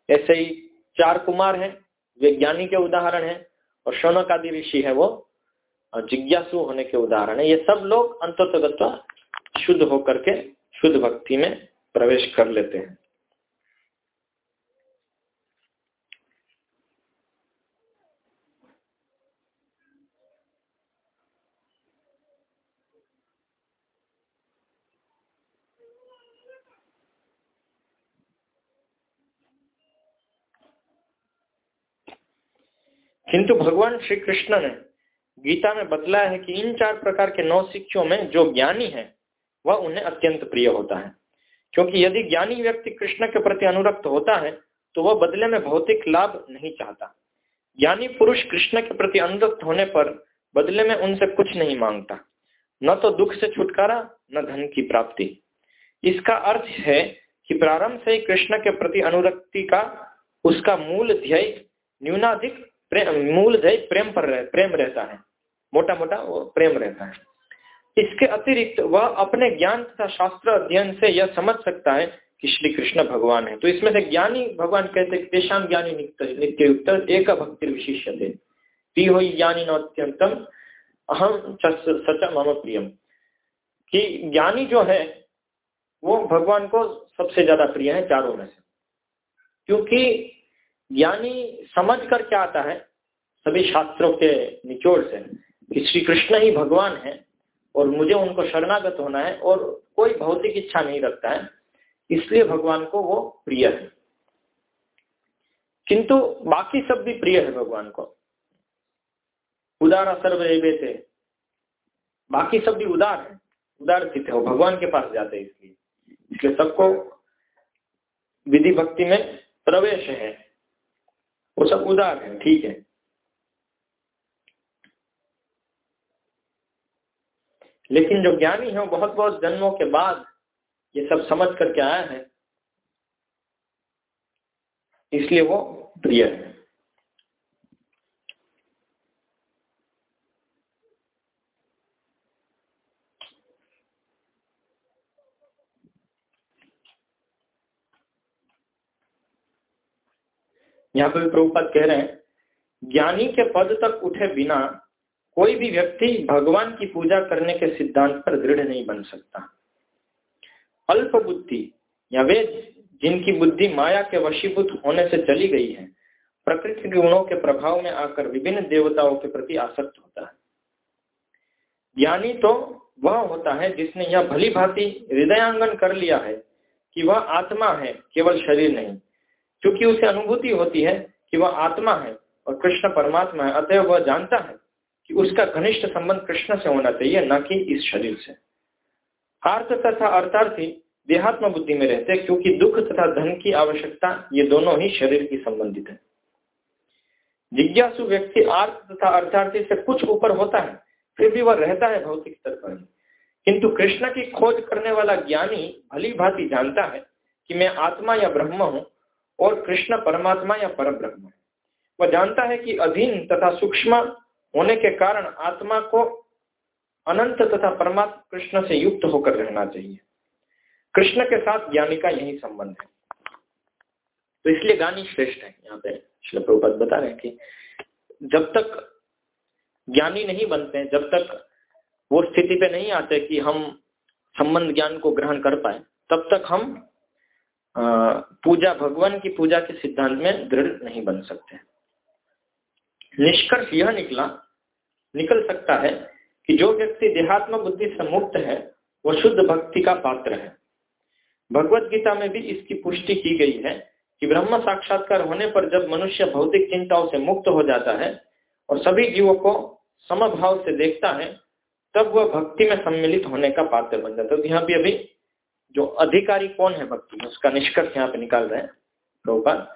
ऐसे ही चार कुमार हैं, वे ज्ञानी के उदाहरण हैं, और शौनक आदि ऋषि है वो जिज्ञासु होने के उदाहरण है। ये सब लोग अंतर्गत शुद्ध होकर के, शुद्ध भक्ति में प्रवेश कर लेते हैं। किंतु भगवान श्री कृष्ण ने गीता में बतलाया है कि इन चार प्रकार के नौ शिक्षों में जो ज्ञानी है, वह उन्हें अत्यंत प्रिय होता है। क्योंकि यदि ज्ञानी व्यक्ति कृष्ण के प्रति अनुरक्त होता है तो वह बदले में भौतिक लाभ नहीं चाहता। ज्ञानी पुरुष कृष्ण के प्रति अनुरक्त होने पर बदले में उनसे कुछ नहीं माँगता। न तो दुख से छुटकारा, न धन की प्राप्ति। इसका अर्थ है कि प्रारंभ से ही कृष्ण के प्रति अनुरक्ति का, उसका मूल ध्येय न्यूनाधिक मूल ध्यय प्रेम पर रह, प्रेम रहता है। मोटा मोटा वो प्रेम रहता है। इसके अतिरिक्त वह अपने ज्ञान तथा शास्त्र अध्ययन से यह समझ सकता है कि श्री कृष्ण भगवान है। तो इसमें से ज्ञानी भगवान कहते हैं तेषाम ज्ञानी नित्य युक्त एक भक्ति विशिष्य थे ती हो ज्ञानी नत्यंतम अहम सच मम प्रियम। कि ज्ञानी जो है वो भगवान को सबसे ज़्यादा प्रिय है चारों में से। क्योंकि ज्ञानी समझ कर क्या आता है? सभी शास्त्रों के निचोड़ से। कि श्री कृष्ण ही भगवान है और मुझे उनको शरणागत होना है और कोई भौतिक इच्छा नहीं रखता है। इसलिए भगवान को वो प्रिय है। किंतु बाकी सब भी प्रिय है भगवान को। उदार सर्व थे। बाकी सब भी उदार है। उदार चित्त है। भगवान के पास जाते हैं इसलिए। इसलिए सबको विधि भक्ति में प्रवेश है। वो सब उदार है, ठीक है। लेकिन जो ज्ञानी है, वो बहुत बहुत जन्मों के बाद ये सब समझ करके आया है। इसलिए वो प्रिय है। यहाँ पे भी कह रहे हैं, ज्ञानी के पद तक उठे बिना कोई भी व्यक्ति भगवान की पूजा करने के सिद्धांत पर दृढ़ नहीं बन सकता। अल्प बुद्धि या वे जिनकी बुद्धि माया के वशीभूत होने से चली गई है, प्रकृति के गुणों के प्रभाव में आकर विभिन्न देवताओं के प्रति आसक्त होता है। ज्ञानी तो वह होता है जिसने यह भली भांति हृदयांगन कर लिया है कि वह आत्मा है, केवल शरीर नहीं क्योंकि उसे अनुभूति होती है कि वह आत्मा है और कृष्ण परमात्मा है। अतः वह जानता है कि उसका घनिष्ठ संबंध कृष्ण से होना चाहिए, न कि इस शरीर से। आर्थ तथा अर्थार्थी देहात्म बुद्धि में रहते क्योंकि दुख तथा धन की आवश्यकता ये दोनों ही शरीर की संबंधित है। जिज्ञासु व्यक्ति आर्थ तथा अर्थार्थी से कुछ ऊपर होता है, फिर भी वह रहता है भौतिक स्तर पर किंतु कृष्ण की खोज करने वाला ज्ञानी भली भांति जानता है कि मैं आत्मा या ब्रह्म हूँ और कृष्ण परमात्मा या पर ब्रह्म है वह जानता है कि अधीन तथा सूक्ष्म होने के कारण आत्मा को अनंत तथा परमात्मा कृष्ण से युक्त होकर रहना चाहिए। कृष्ण के साथ ज्ञानी का यही संबंध है। तो इसलिए गानी श्रेष्ठ है। यहाँ पे श्री बता रहे हैं कि जब तक ज्ञानी नहीं बनते हैं, जब तक वो स्थिति पे नहीं आते कि हम संबंध ज्ञान को ग्रहण कर पाए, तब तक हम पूजा, भगवान की पूजा के सिद्धांत में दृढ़ नहीं बन सकते। निष्कर्ष यह निकला, निकल सकता है कि जो व्यक्ति देहात्म बुद्धि से मुक्त है, वह शुद्ध भक्ति का पात्र है। भगवत गीता में भी इसकी पुष्टि की गई है कि ब्रह्म साक्षात्कार होने पर जब मनुष्य भौतिक चिंताओं से मुक्त हो जाता है और सभी जीवों को समभाव से देखता है, तब वह भक्ति में सम्मिलित होने का पात्र बन जाता है। तो यहाँ भी अभी जो अधिकारी कौन है भक्ति में उसका निष्कर्ष यहाँ पे निकाल रहे हैं प्रभुपाद।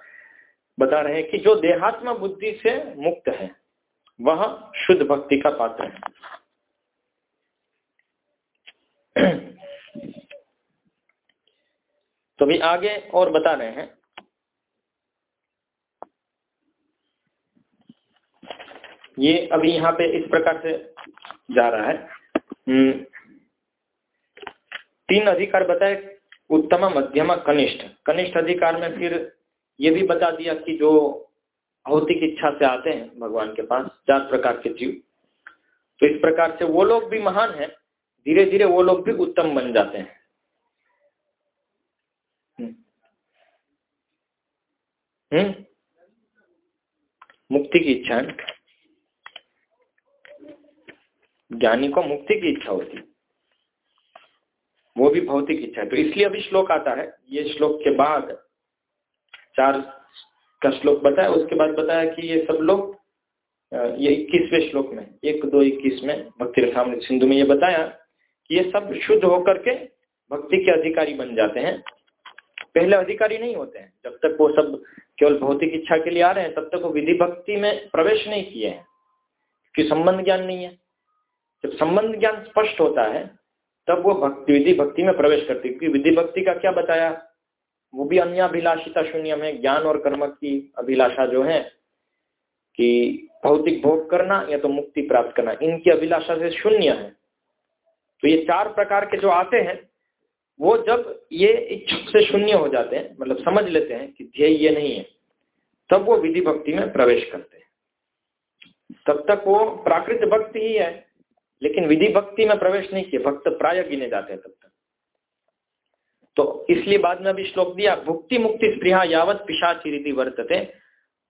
बता रहे हैं कि जो देहात्म बुद्धि से मुक्त है वह शुद्ध भक्ति का पात्र है। तो भी आगे और बता रहे हैं। ये अभी यहाँ पे इस प्रकार से जा रहा है। हम्म, तीन अधिकार बताए उत्तम मध्यम कनिष्ठ। कनिष्ठ अधिकार में फिर ये भी बता दिया कि जो भौतिक इच्छा से आते हैं भगवान के पास चार प्रकार के जीव तो इस प्रकार से वो लोग भी महान हैं धीरे धीरे वो लोग भी उत्तम बन जाते हैं। हम्म, हम्म? मुक्ति की इच्छा ज्ञानी को मुक्ति की इच्छा होती वो भी भौतिक इच्छा है। तो इसलिए अभी श्लोक आता है। ये श्लोक के बाद चार का श्लोक बताया, उसके बाद बताया कि ये सब लोग ये इक्कीसवें श्लोक में, एक, दो, इक्कीस में भक्ति रसामृत सिंधु में ये बताया कि ये सब शुद्ध होकर के भक्ति के अधिकारी बन जाते हैं। पहले अधिकारी नहीं होते हैं। जब तक वो सब केवल भौतिक इच्छा के लिए आ रहे हैं, तब तक वो विधि भक्ति में प्रवेश नहीं किए हैं। क्योंकि संबंध ज्ञान नहीं है। जब संबंध ज्ञान स्पष्ट होता है तब वो भक्ति, विधि भक्ति में प्रवेश करती। क्योंकि विधि भक्ति का क्या बताया? वो भी अन्य अभिलाषिता शून्य में, ज्ञान और कर्म की अभिलाषा जो है, कि भौतिक भोग करना या तो मुक्ति प्राप्त करना, इनकी अभिलाषा से शून्य है। तो ये चार प्रकार के जो आते हैं, वो जब ये इच्छुक से शून्य हो जाते हैं मतलब समझ लेते हैं कि ध्येय ये नहीं है, तब वो विधि भक्ति में प्रवेश करते हैं। तब तक वो प्राकृत भक्ति ही है। लेकिन विधि भक्ति में प्रवेश नहीं किए भक्त प्राय गिने जाते हैं तब तक। तो इसलिए बाद में अभी श्लोक दिया, भुक्ति मुक्ति स्प्रिया यावत पिशाचिरिति वर्तते,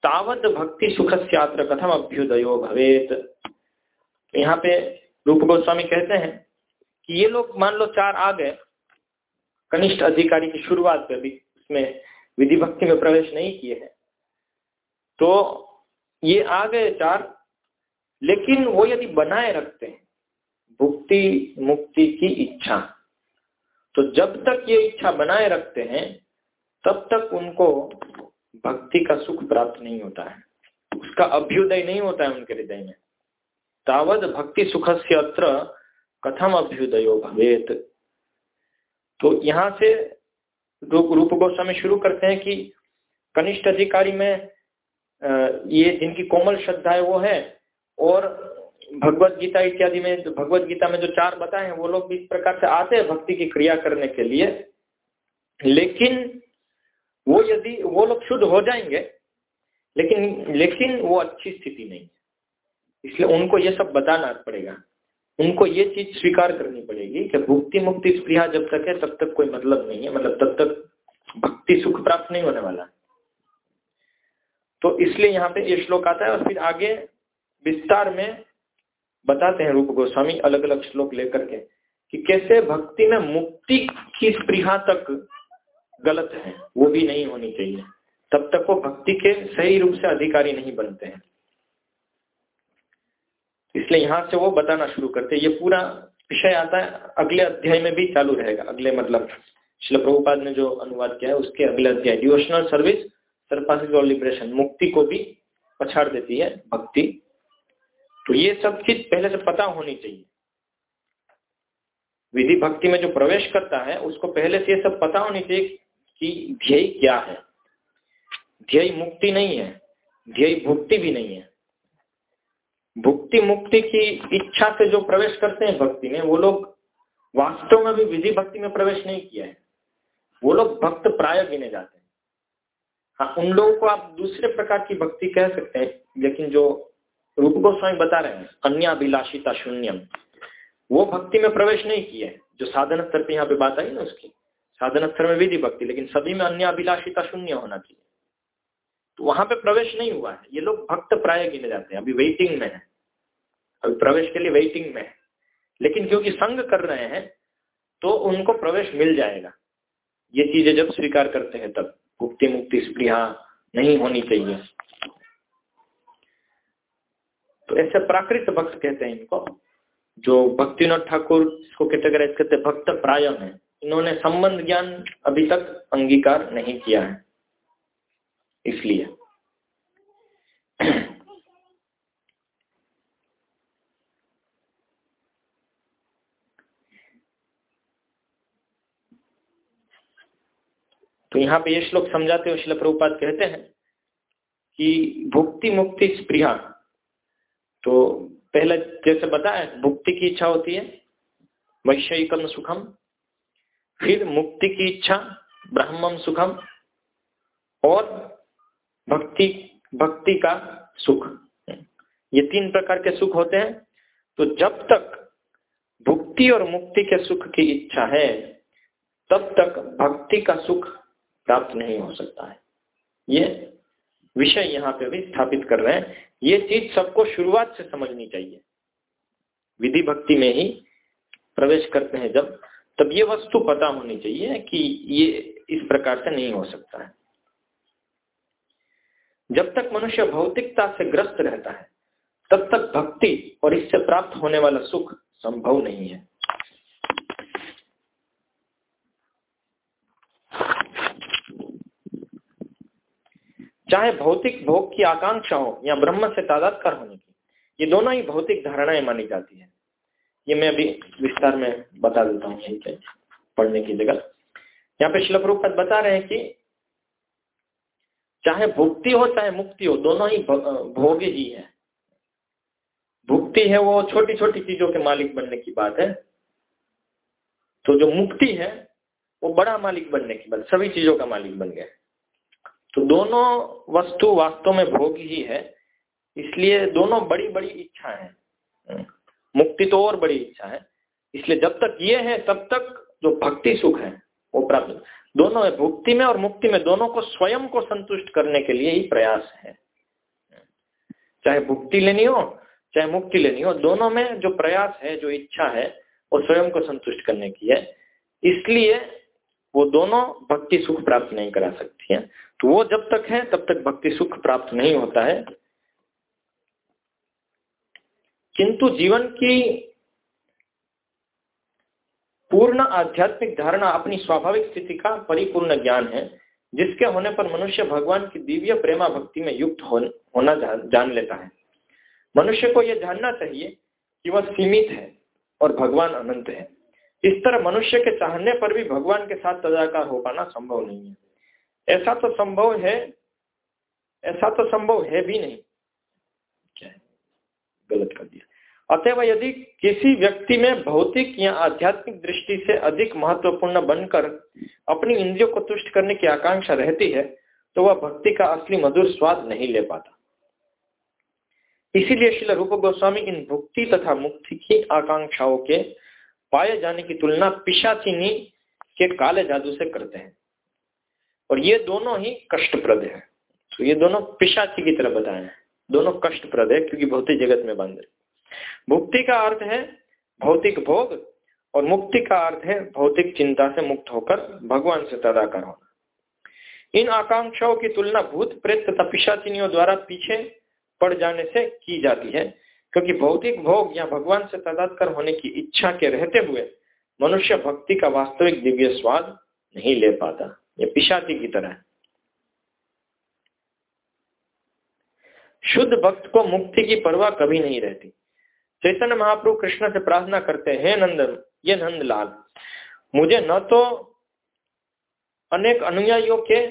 तावत भक्ति सुख सत्र कथम अभ्युदयो भवेत। यहाँ पे रूप गोस्वामी कहते हैं कि ये लोग मान लो चार आ गए, कनिष्ठ अधिकारी की शुरुआत पे अभी उसमें विधि भक्ति में प्रवेश नहीं किए हैं। तो ये आ गए चार, लेकिन वो यदि बनाए रखते हैं भुक्ति मुक्ति की इच्छा। तो जब तक ये इच्छा बनाए रखते हैं, तब तक उनको भक्ति का सुख प्राप्त नहीं होता है। उसका अभ्युदय नहीं होता है उनके हृदय में। तावत भक्ति सुख से अत्र कथम अभ्युदयो भवेत। तो यहाँ से रूप गोस्वामी शुरू करते हैं कि कनिष्ठ अधिकारी में ये जिनकी कोमल श्रद्धा है वो है, और भगवत गीता इत्यादि में जो भगवत गीता में जो चार बताए हैं, वो लोग भी इस प्रकार से आते हैं भक्ति की क्रिया करने के लिए। लेकिन वो यदि वो लोग शुद्ध हो जाएँगे, लेकिन लेकिन वो अच्छी स्थिति नहीं है इसलिए उनको ये सब बताना पड़ेगा। उनको ये चीज़ स्वीकार करनी पड़ेगी कि भुक्ति मुक्ति स्प्रिया जब तक है, तब तक कोई मतलब नहीं है। मतलब तब तक भक्ति सुख प्राप्त नहीं होने वाला। तो इसलिए यहाँ पे ये श्लोक आता है और फिर आगे विस्तार में बताते हैं रूप गोस्वामी अलग अलग श्लोक लेकर के कि कैसे भक्ति में मुक्ति की स्प्रिया तक गलत है, वो भी नहीं होनी चाहिए। तब तक वो भक्ति के सही रूप से अधिकारी नहीं बनते हैं। इसलिए यहाँ से वो बताना शुरू करते ये पूरा विषय आता है, अगले अध्याय में भी चालू रहेगा। अगले मतलब शिल प्रभुपाद ने जो अनुवाद किया है, उसके अगले अध्याय डिवोशनल सर्विस सरपासिस और लिबरेशन मुक्ति को भी पछाड़ देती है, भक्ति तो ये सब चीज़ पहले से पता होनी चाहिए। विधि भक्ति में जो प्रवेश करता है, उसको पहले से ये सब पता होनी चाहिए कि ध्येय क्या है। ध्येय मुक्ति नहीं है, ध्येय भुक्ति भी नहीं है। भुक्ति मुक्ति की इच्छा से जो प्रवेश करते हैं भक्ति में, वो लोग वास्तव में भी विधि भक्ति में प्रवेश नहीं किया है। वो लोग भक्त प्राय गिने जाते हैं। हाँ उन लोगों को आप दूसरे प्रकार की भक्ति कह सकते हैं, लेकिन जो रूप गोस्वामी बता रहे हैं अन्याभिलाषिता शून्यम। वो भक्ति में प्रवेश नहीं है, जो साधन स्तर पे यहाँ पे बात आई ना उसकी। साधन स्तर में विधि भक्ति, लेकिन सभी में अन्य अभिलाषिता शून्य होना चाहिए। तो वहाँ पे प्रवेश नहीं हुआ है। ये लोग भक्त प्राय गिने जाते हैं, अभी वेटिंग में है। अभी प्रवेश के लिए वेटिंग में है। लेकिन क्योंकि संग कर रहे हैं तो उनको प्रवेश मिल जाएगा। ये चीज़ें जब स्वीकार करते हैं, तब मुक्ति मुक्ति स्प्रिया नहीं होनी चाहिए। तो ऐसे प्राकृत भक्त कहते हैं इनको। जो भक्तिनाथ ठाकुर इसको कैटेगराइज करते भक्त प्रायम है। इन्होंने संबंध ज्ञान अभी तक अंगीकार नहीं किया है। इसलिए। तो यहाँ पे ये श्लोक समझाते हुए शिल प्रभुपाद कहते हैं कि भुक्ति मुक्ति स्प्रिया तो पहले जैसे बताया भुक्ति की इच्छा होती है वैषयिकम सुखम, फिर मुक्ति की इच्छा, ब्रह्मम सुखम, और भक्ति भक्ति का सुख। ये तीन प्रकार के सुख होते हैं। तो जब तक भुक्ति और मुक्ति के सुख की इच्छा है, तब तक भक्ति का सुख प्राप्त नहीं हो सकता है। ये विषय यहाँ पे भी स्थापित कर रहे हैं। ये चीज़ सबको शुरुआत से समझनी चाहिए। विधि भक्ति में ही प्रवेश करते हैं जब, तब ये वस्तु पता होनी चाहिए कि ये इस प्रकार से नहीं हो सकता है। जब तक मनुष्य भौतिकता से ग्रस्त रहता है, तब तक भक्ति और इससे प्राप्त होने वाला सुख संभव नहीं है। चाहे भौतिक भोग की आकांक्षा हो या ब्रह्म से तादात्कार होने की, ये दोनों ही भौतिक धारणाएँ मानी जाती है। ये मैं अभी विस्तार में बता देता हूँ यही पढ़ने की जगह। यहाँ पे शिल बता रहे हैं कि चाहे भुक्ति हो चाहे मुक्ति हो, दोनों ही भोग ही है। भुक्ति है वो छोटी छोटी चीज़ों के मालिक बनने की बात है। तो जो मुक्ति है, वो बड़ा मालिक बनने की बात, सभी चीज़ों का मालिक बन गया। तो दोनों वस्तु वास्तव में भोग ही है, इसलिए दोनों बड़ी बड़ी इच्छा है मुक्ति तो और बड़ी इच्छा है, इसलिए जब तक ये है, तब तक जो भक्ति सुख है, वो प्राप्त दोनों है भुक्ति में और मुक्ति में दोनों को स्वयं को संतुष्ट करने के लिए ही प्रयास है। चाहे भुक्ति लेनी हो, चाहे मुक्ति लेनी हो, दोनों में जो प्रयास है, जो इच्छा है, वो स्वयं को संतुष्ट करने की है। इसलिए वो दोनों भक्ति सुख प्राप्त नहीं करा सकती है। तो वो जब तक है तब तक भक्ति सुख प्राप्त नहीं होता है। किंतु जीवन की पूर्ण आध्यात्मिक धारणा अपनी स्वाभाविक स्थिति का परिपूर्ण ज्ञान है जिसके होने पर मनुष्य भगवान की दिव्य प्रेमा भक्ति में युक्त हो, होना जान लेता है। मनुष्य को यह जानना चाहिए कि वह सीमित है और भगवान अनंत है। इस तरह मनुष्य के चाहने पर भी भगवान के साथ तदाकार हो पाना संभव नहीं है। ऐसा तो संभव है, ऐसा तो संभव है भी नहीं। गलत कर दिया। अतएव यदि किसी व्यक्ति में भौतिक या आध्यात्मिक दृष्टि से अधिक महत्वपूर्ण बनकर अपनी इंद्रियों को तुष्ट करने की आकांक्षा रहती है तो वह भक्ति का असली मधुर स्वाद नहीं ले पाता। इसीलिए श्री रूप गोस्वामी इन भुक्ति तथा मुक्ति की आकांक्षाओं के पाए जाने की तुलना पिशाचिनी के काले जादू से करते हैं। और ये दोनों ही कष्टप्रद है। तो ये दोनों पिशाची की तरह बताए। हैं दोनों कष्टप्रद है क्योंकि भौतिक जगत में बंद है। मुक्ति का अर्थ है भौतिक भोग और मुक्ति का अर्थ है भौतिक चिंता से मुक्त होकर भगवान से तदाकर होना। इन आकांक्षाओं की तुलना भूत, प्रेत तथा पिशाचिनियों द्वारा पीछे पड़ जाने से की जाती है, क्योंकि भौतिक भोग या भगवान से तदात्कर होने की इच्छा के रहते हुए मनुष्य भक्ति का वास्तविक दिव्य स्वाद नहीं ले पाता। ये पिशाची की तरह। शुद्ध भक्त को मुक्ति की परवाह कभी नहीं रहती। चैतन्य महाप्रभु कृष्ण से प्रार्थना करते हैं नंदन, ये नंदलाल, मुझे न तो अनेक अनुयायियों के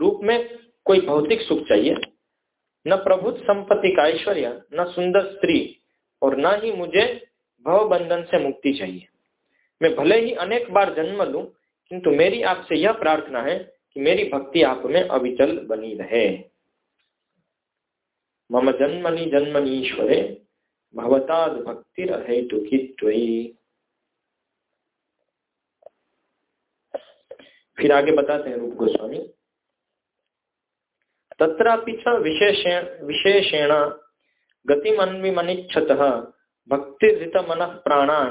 रूप में कोई भौतिक सुख चाहिए, न प्रभुत संपत्ति का ऐश्वर्य, न सुंदर स्त्री, और न ही मुझे भव बंधन से मुक्ति चाहिए। मैं भले ही अनेक बार जन्म लू किंतु मेरी आपसे यह प्रार्थना है कि मेरी भक्ति आप में अविचल बनी रहे। मम जन्मनि जन्मनीश्वरे, भवताद भक्ति रहे हेतुकी फिर आगे बताते हैं रूप गोस्वामी। तत्रापि च विशेषेण विशेषेण गतिमन्विमनिच्छत भक्तिजित मन प्राणान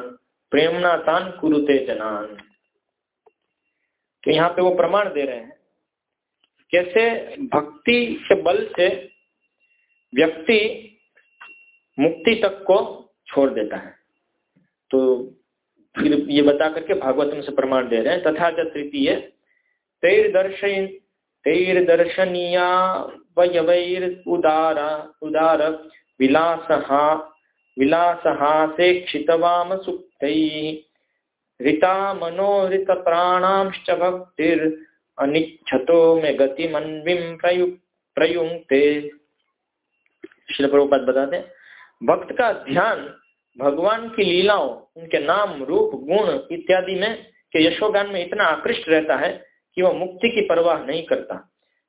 प्रेमना तान कुरुते जनान। तो यहाँ पे वो प्रमाण दे रहे हैं। कैसे भक्ति के बल से व्यक्ति मुक्ति तक को छोड़ देता है। तो फिर ये बता करके भागवतम से प्रमाण दे रहे हैं। तथा तृतीय, तैर दर्शन तैर दर्शनीया, वयवैर उदार उदार विलासहा विलासहा विलासहासे क्षितवाम सुक्त ऋता मनोरित प्राणांश्च भक्तिर अनिच्छतो में गतिमन्विम प्रयुक्ते शिल प्रभुपाद बताते भक्त का ध्यान, भगवान की लीलाओं, उनके नाम, रूप, गुण इत्यादि में, के यशोगान में इतना आकृष्ट रहता है, कि वह मुक्ति की परवाह नहीं करता।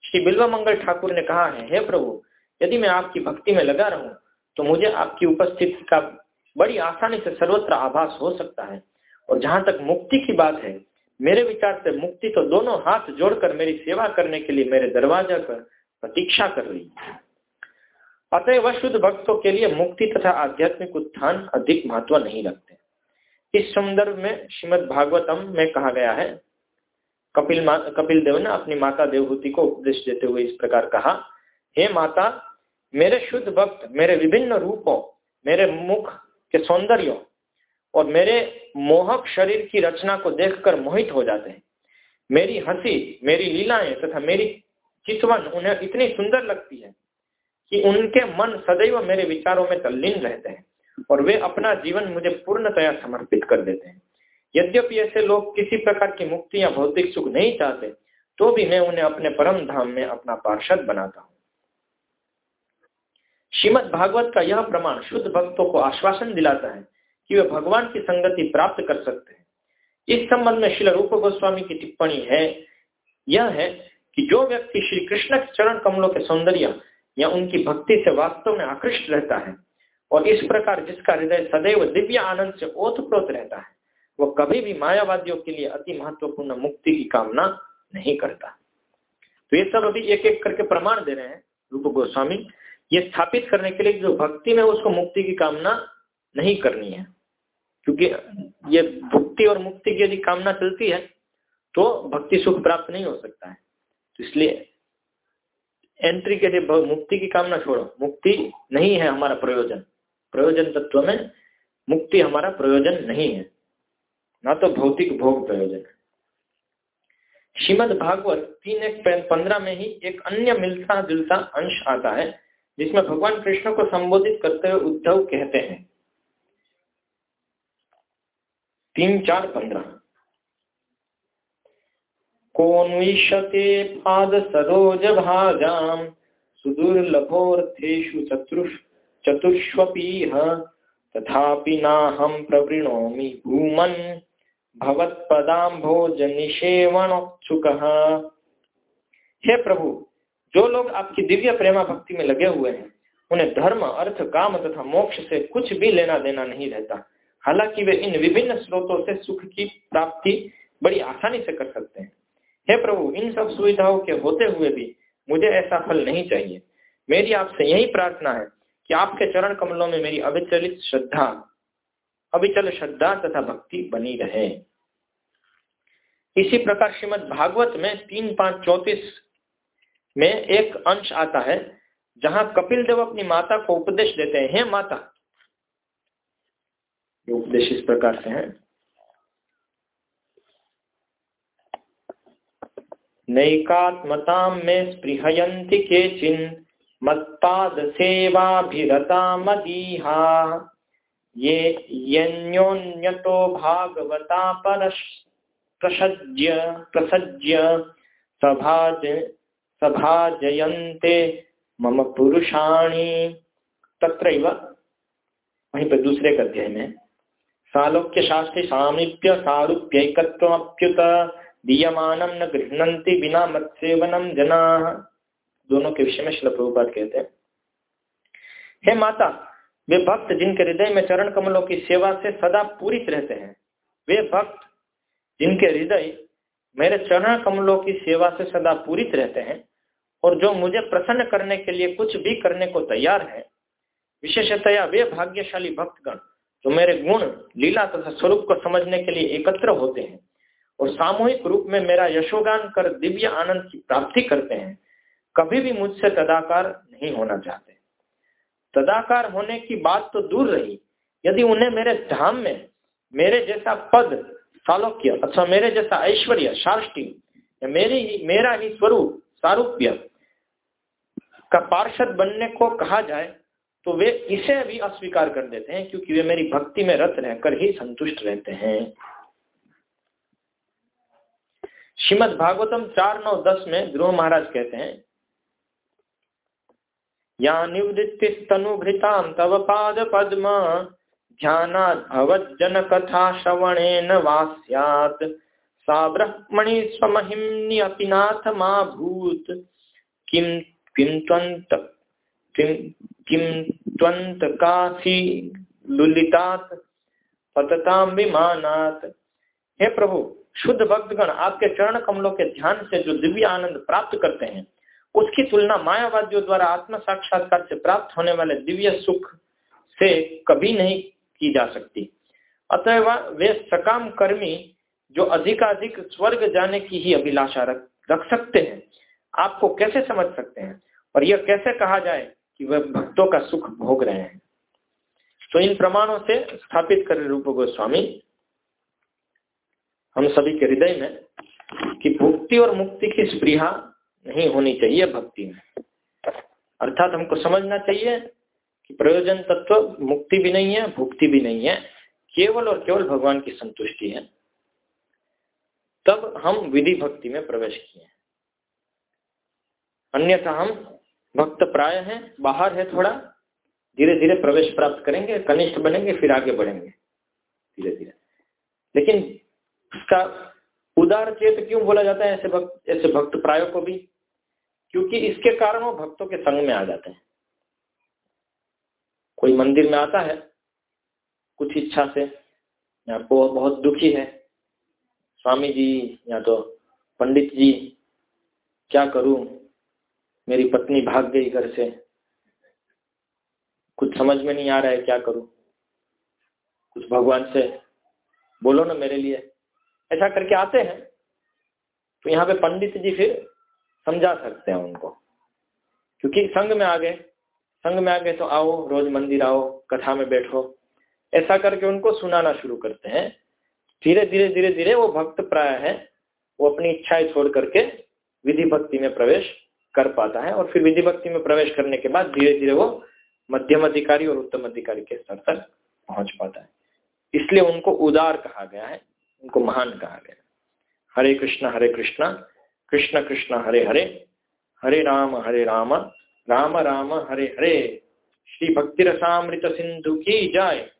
श्री बिल्वा मंगल ठाकुर ने कहा है, हे प्रभु, यदि मैं आपकी भक्ति में लगा रहूँ तो मुझे आपकी उपस्थिति का बड़ी आसानी से सर्वत्र आभास हो सकता है। और जहाँ तक मुक्ति की बात है, मेरे विचार से मुक्ति तो दोनों हाथ जोड़कर मेरी सेवा करने के लिए मेरे दरवाज़ा पर प्रतीक्षा कर रही है। अतएव शुद्ध भक्तों के लिए मुक्ति तथा आध्यात्मिक उत्थान अधिक महत्व नहीं रखते। इस संदर्भ में श्रीमद भागवतम में कहा गया है, कपिल कपिल देव ने अपनी माता देवहूति को उपदेश देते हुए इस प्रकार कहा, हे माता, मेरे शुद्ध भक्त, मेरे विभिन्न रूपों, मेरे मुख के सौंदर्यों और मेरे मोहक शरीर की रचना को देखकर मोहित हो जाते हैं। मेरी हँसी, मेरी लीलाएँ तथा मेरी चितवन उन्हें इतनी सुंदर लगती है कि उनके मन सदैव मेरे विचारों में तल्लीन रहते हैं और वे अपना जीवन मुझे पूर्णतया समर्पित कर देते हैं। यद्यपि ऐसे लोग किसी प्रकार की मुक्ति या भौतिक सुख नहीं चाहते तो भी मैं उन्हें अपने परम धाम में अपना पार्षद बनाता हूँ। श्रीमद भागवत का यह प्रमाण शुद्ध भक्तों को आश्वासन दिलाता है कि वे भगवान की संगति प्राप्त कर सकते हैं। इस संबंध में श्री रूप गोस्वामी की टिप्पणी है, यह है कि जो व्यक्ति श्री कृष्ण के चरण कमलों के सौंदर्य या उनकी भक्ति से वास्तव में आकृष्ट रहता है और इस प्रकार जिसका हृदय सदैव दिव्य आनंद से ओतप्रोत रहता है, वह कभी भी मायावादियों के लिए अति महत्वपूर्ण मुक्ति की कामना नहीं करता। तो ये सब अभी एक एक करके प्रमाण दे रहे हैं रूप गोस्वामी। ये स्थापित करने के लिए जो भक्ति में उसको मुक्ति की कामना नहीं करनी है। क्योंकि ये भक्ति और मुक्ति की यदि कामना चलती है तो भक्ति सुख प्राप्त नहीं हो सकता है। तो इसलिए एंट्री के लिए मुक्ति की कामना छोड़ो। मुक्ति नहीं है हमारा प्रयोजन। प्रयोजन तत्व में मुक्ति हमारा प्रयोजन नहीं है। ना तो भौतिक भोग प्रयोजन है। श्रीमद भागवत तीन एक पंद्रह में ही एक अन्य मिलता जुलता अंश आता है, जिसमें भगवान कृष्ण को संबोधित करते हुए उद्धव कहते हैं। तीन चार पंद्रह। कोन्विशते पाद सरोज भाजाम सुदुर्लभोर्थेषु चतुर् चतुष्वपीह, तथापि नाहं प्रवृणोमि भूमन् भवत्पदाम्भोजनिषेवणोत्सुकः हे प्रभु, जो लोग आपकी दिव्य प्रेमा भक्ति में लगे हुए हैं, उन्हें धर्म, अर्थ, काम तथा मोक्ष से कुछ भी लेना देना नहीं रहता। हालाँकि वे इन विभिन्न स्रोतों से सुख की प्राप्ति बड़ी आसानी से कर सकते हैं। हे प्रभु, इन सब सुविधाओं के होते हुए भी मुझे ऐसा फल नहीं चाहिए। मेरी आपसे यही प्रार्थना है कि आपके चरण कमलों में मेरी अविचलित श्रद्धा, अविचल श्रद्धा तथा भक्ति बनी रहे। इसी प्रकार श्रीमद भागवत में तीन पाँच चौतीस में एक अंश आता है, जहाँ कपिल देव अपनी माता को उपदेश देते हैं, हे माता ये उपदेश इस प्रकार से है। नैकात्मता में स्पृहयंति के चिन्ह मत्पाद सेवाभिरता मदीहा ये यन्योन्यतो भागवता पर प्रसज्य प्रसज्य, सभाज, सभाजयन्ते मम पुरुषाणी। तत्र वहीं पर दूसरे अध्याय में सालोक्य शास्त्री सामीप्य सारूप्यकत्वप्युत दीयमानम न गृहणंती बिना मत्सेवनम जना। दोनों के विषय में शिल कहते हैं। हे माता, वे भक्त जिनके हृदय में चरण कमलों की सेवा से सदा पूरित रहते हैं, वे भक्त जिनके हृदय मेरे चरण कमलों की सेवा से सदा पूरित रहते हैं और जो मुझे प्रसन्न करने के लिए कुछ भी करने को तैयार है, विशेषतया वे भाग्यशाली भक्तगण। जो मेरे गुण लीला तथा स्वरूप को समझने के लिए एकत्र होते हैं और सामूहिक रूप में मेरा यशोगान कर दिव्य आनंद की प्राप्ति करते हैं। कभी भी मुझसे तदाकार नहीं होना चाहते। तदाकार होने की बात तो दूर रही। यदि उन्हें मेरे धाम में मेरे जैसा पद, सालोक्य अथवा मेरे जैसा ऐश्वर्य शाष्टी या मेरी ही, मेरा ही स्वरूप, सारूप्य का पार्षद बनने को कहा जाए तो वे इसे भी अस्वीकार कर देते हैं क्योंकि वे मेरी भक्ति में रत रहकर ही संतुष्ट रहते हैं। श्रीमद भागवतम चार नौ दस में ध्रुव महाराज कहते हैं या निवृत्ति तनुभृताम तव पाद पद्म ध्यान कथा श्रवणे न वास्यात सा ब्रह्मणि स्वमहिम्नि अपि नाथ मा भूत। किं लुलितात पतताम विमानात हे प्रभु, शुद्ध भक्तगण, आपके चरण कमलों के ध्यान से जो दिव्य आनंद प्राप्त करते हैं, उसकी तुलना मायावादियों द्वारा आत्म साक्षात्कार से प्राप्त होने वाले दिव्य सुख से कभी नहीं की जा सकती। अतः वे सकाम कर्मी जो अधिकाधिक स्वर्ग जाने की ही अभिलाषा रख सकते हैं। आपको कैसे समझ सकते हैं? और यह कैसे कहा जाए? कि वह भक्तों का सुख भोग रहे हैं। तो इन प्रमाणों से स्थापित कर रूप गोस्वामी। हम सभी के हृदय में कि भुक्ति और मुक्ति की स्प्रिया नहीं होनी चाहिए भक्ति में। अर्थात हमको समझना चाहिए कि प्रयोजन तत्व मुक्ति भी नहीं है, भुक्ति भी नहीं है, केवल और केवल भगवान की संतुष्टि है। तब हम विधि भक्ति में प्रवेश किए अन्यथा हम भक्त प्राय है, बाहर है थोड़ा धीरे धीरे प्रवेश प्राप्त करेंगे, कनिष्ठ बनेंगे, फिर आगे बढ़ेंगे धीरे धीरे लेकिन उसका उदार चेत क्यों बोला जाता है ऐसे भक्त ऐसे भक्त प्रायों को भी? क्योंकि इसके कारण वो भक्तों के संग में आ जाते हैं। कोई मंदिर में आता है, कुछ इच्छा से, या को बहुत दुखी है, स्वामी जी, या तो पंडित जी, क्या करूँ? मेरी पत्नी भाग गई घर से। कुछ समझ में नहीं आ रहा है क्या करूँ। कुछ भगवान से बोलो ना मेरे लिए। ऐसा करके आते हैं। तो यहाँ पे पंडित जी फिर समझा सकते हैं उनको। क्योंकि संघ में आ गए। संघ में आ गए तो आओ, रोज मंदिर आओ, कथा में बैठो। ऐसा करके उनको सुनाना शुरू करते हैं। धीरे धीरे धीरे धीरे वो भक्त प्राय है। वो अपनी इच्छाएँ छोड़ करके विधि भक्ति में प्रवेश कर पाता है और फिर विधि भक्ति में प्रवेश करने के बाद धीरे धीरे वो मध्यम अधिकारी और उत्तम अधिकारी के स्तर तक पहुँच पाता है। इसलिए उनको उदार कहा गया है, उनको महान कहा गया है। हरे कृष्ण हरे कृष्ण कृष्ण कृष्ण, हरे हरे हरे राम हरे राम राम राम, हरे हरे। श्री भक्ति रसामृत सिंधु की जाय।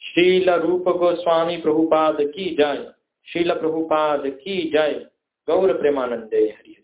श्रील रूप गोस्वामी प्रभुपाद की जाय। श्रील प्रभुपाद की जाय। गौर प्रेमानंदे हरि।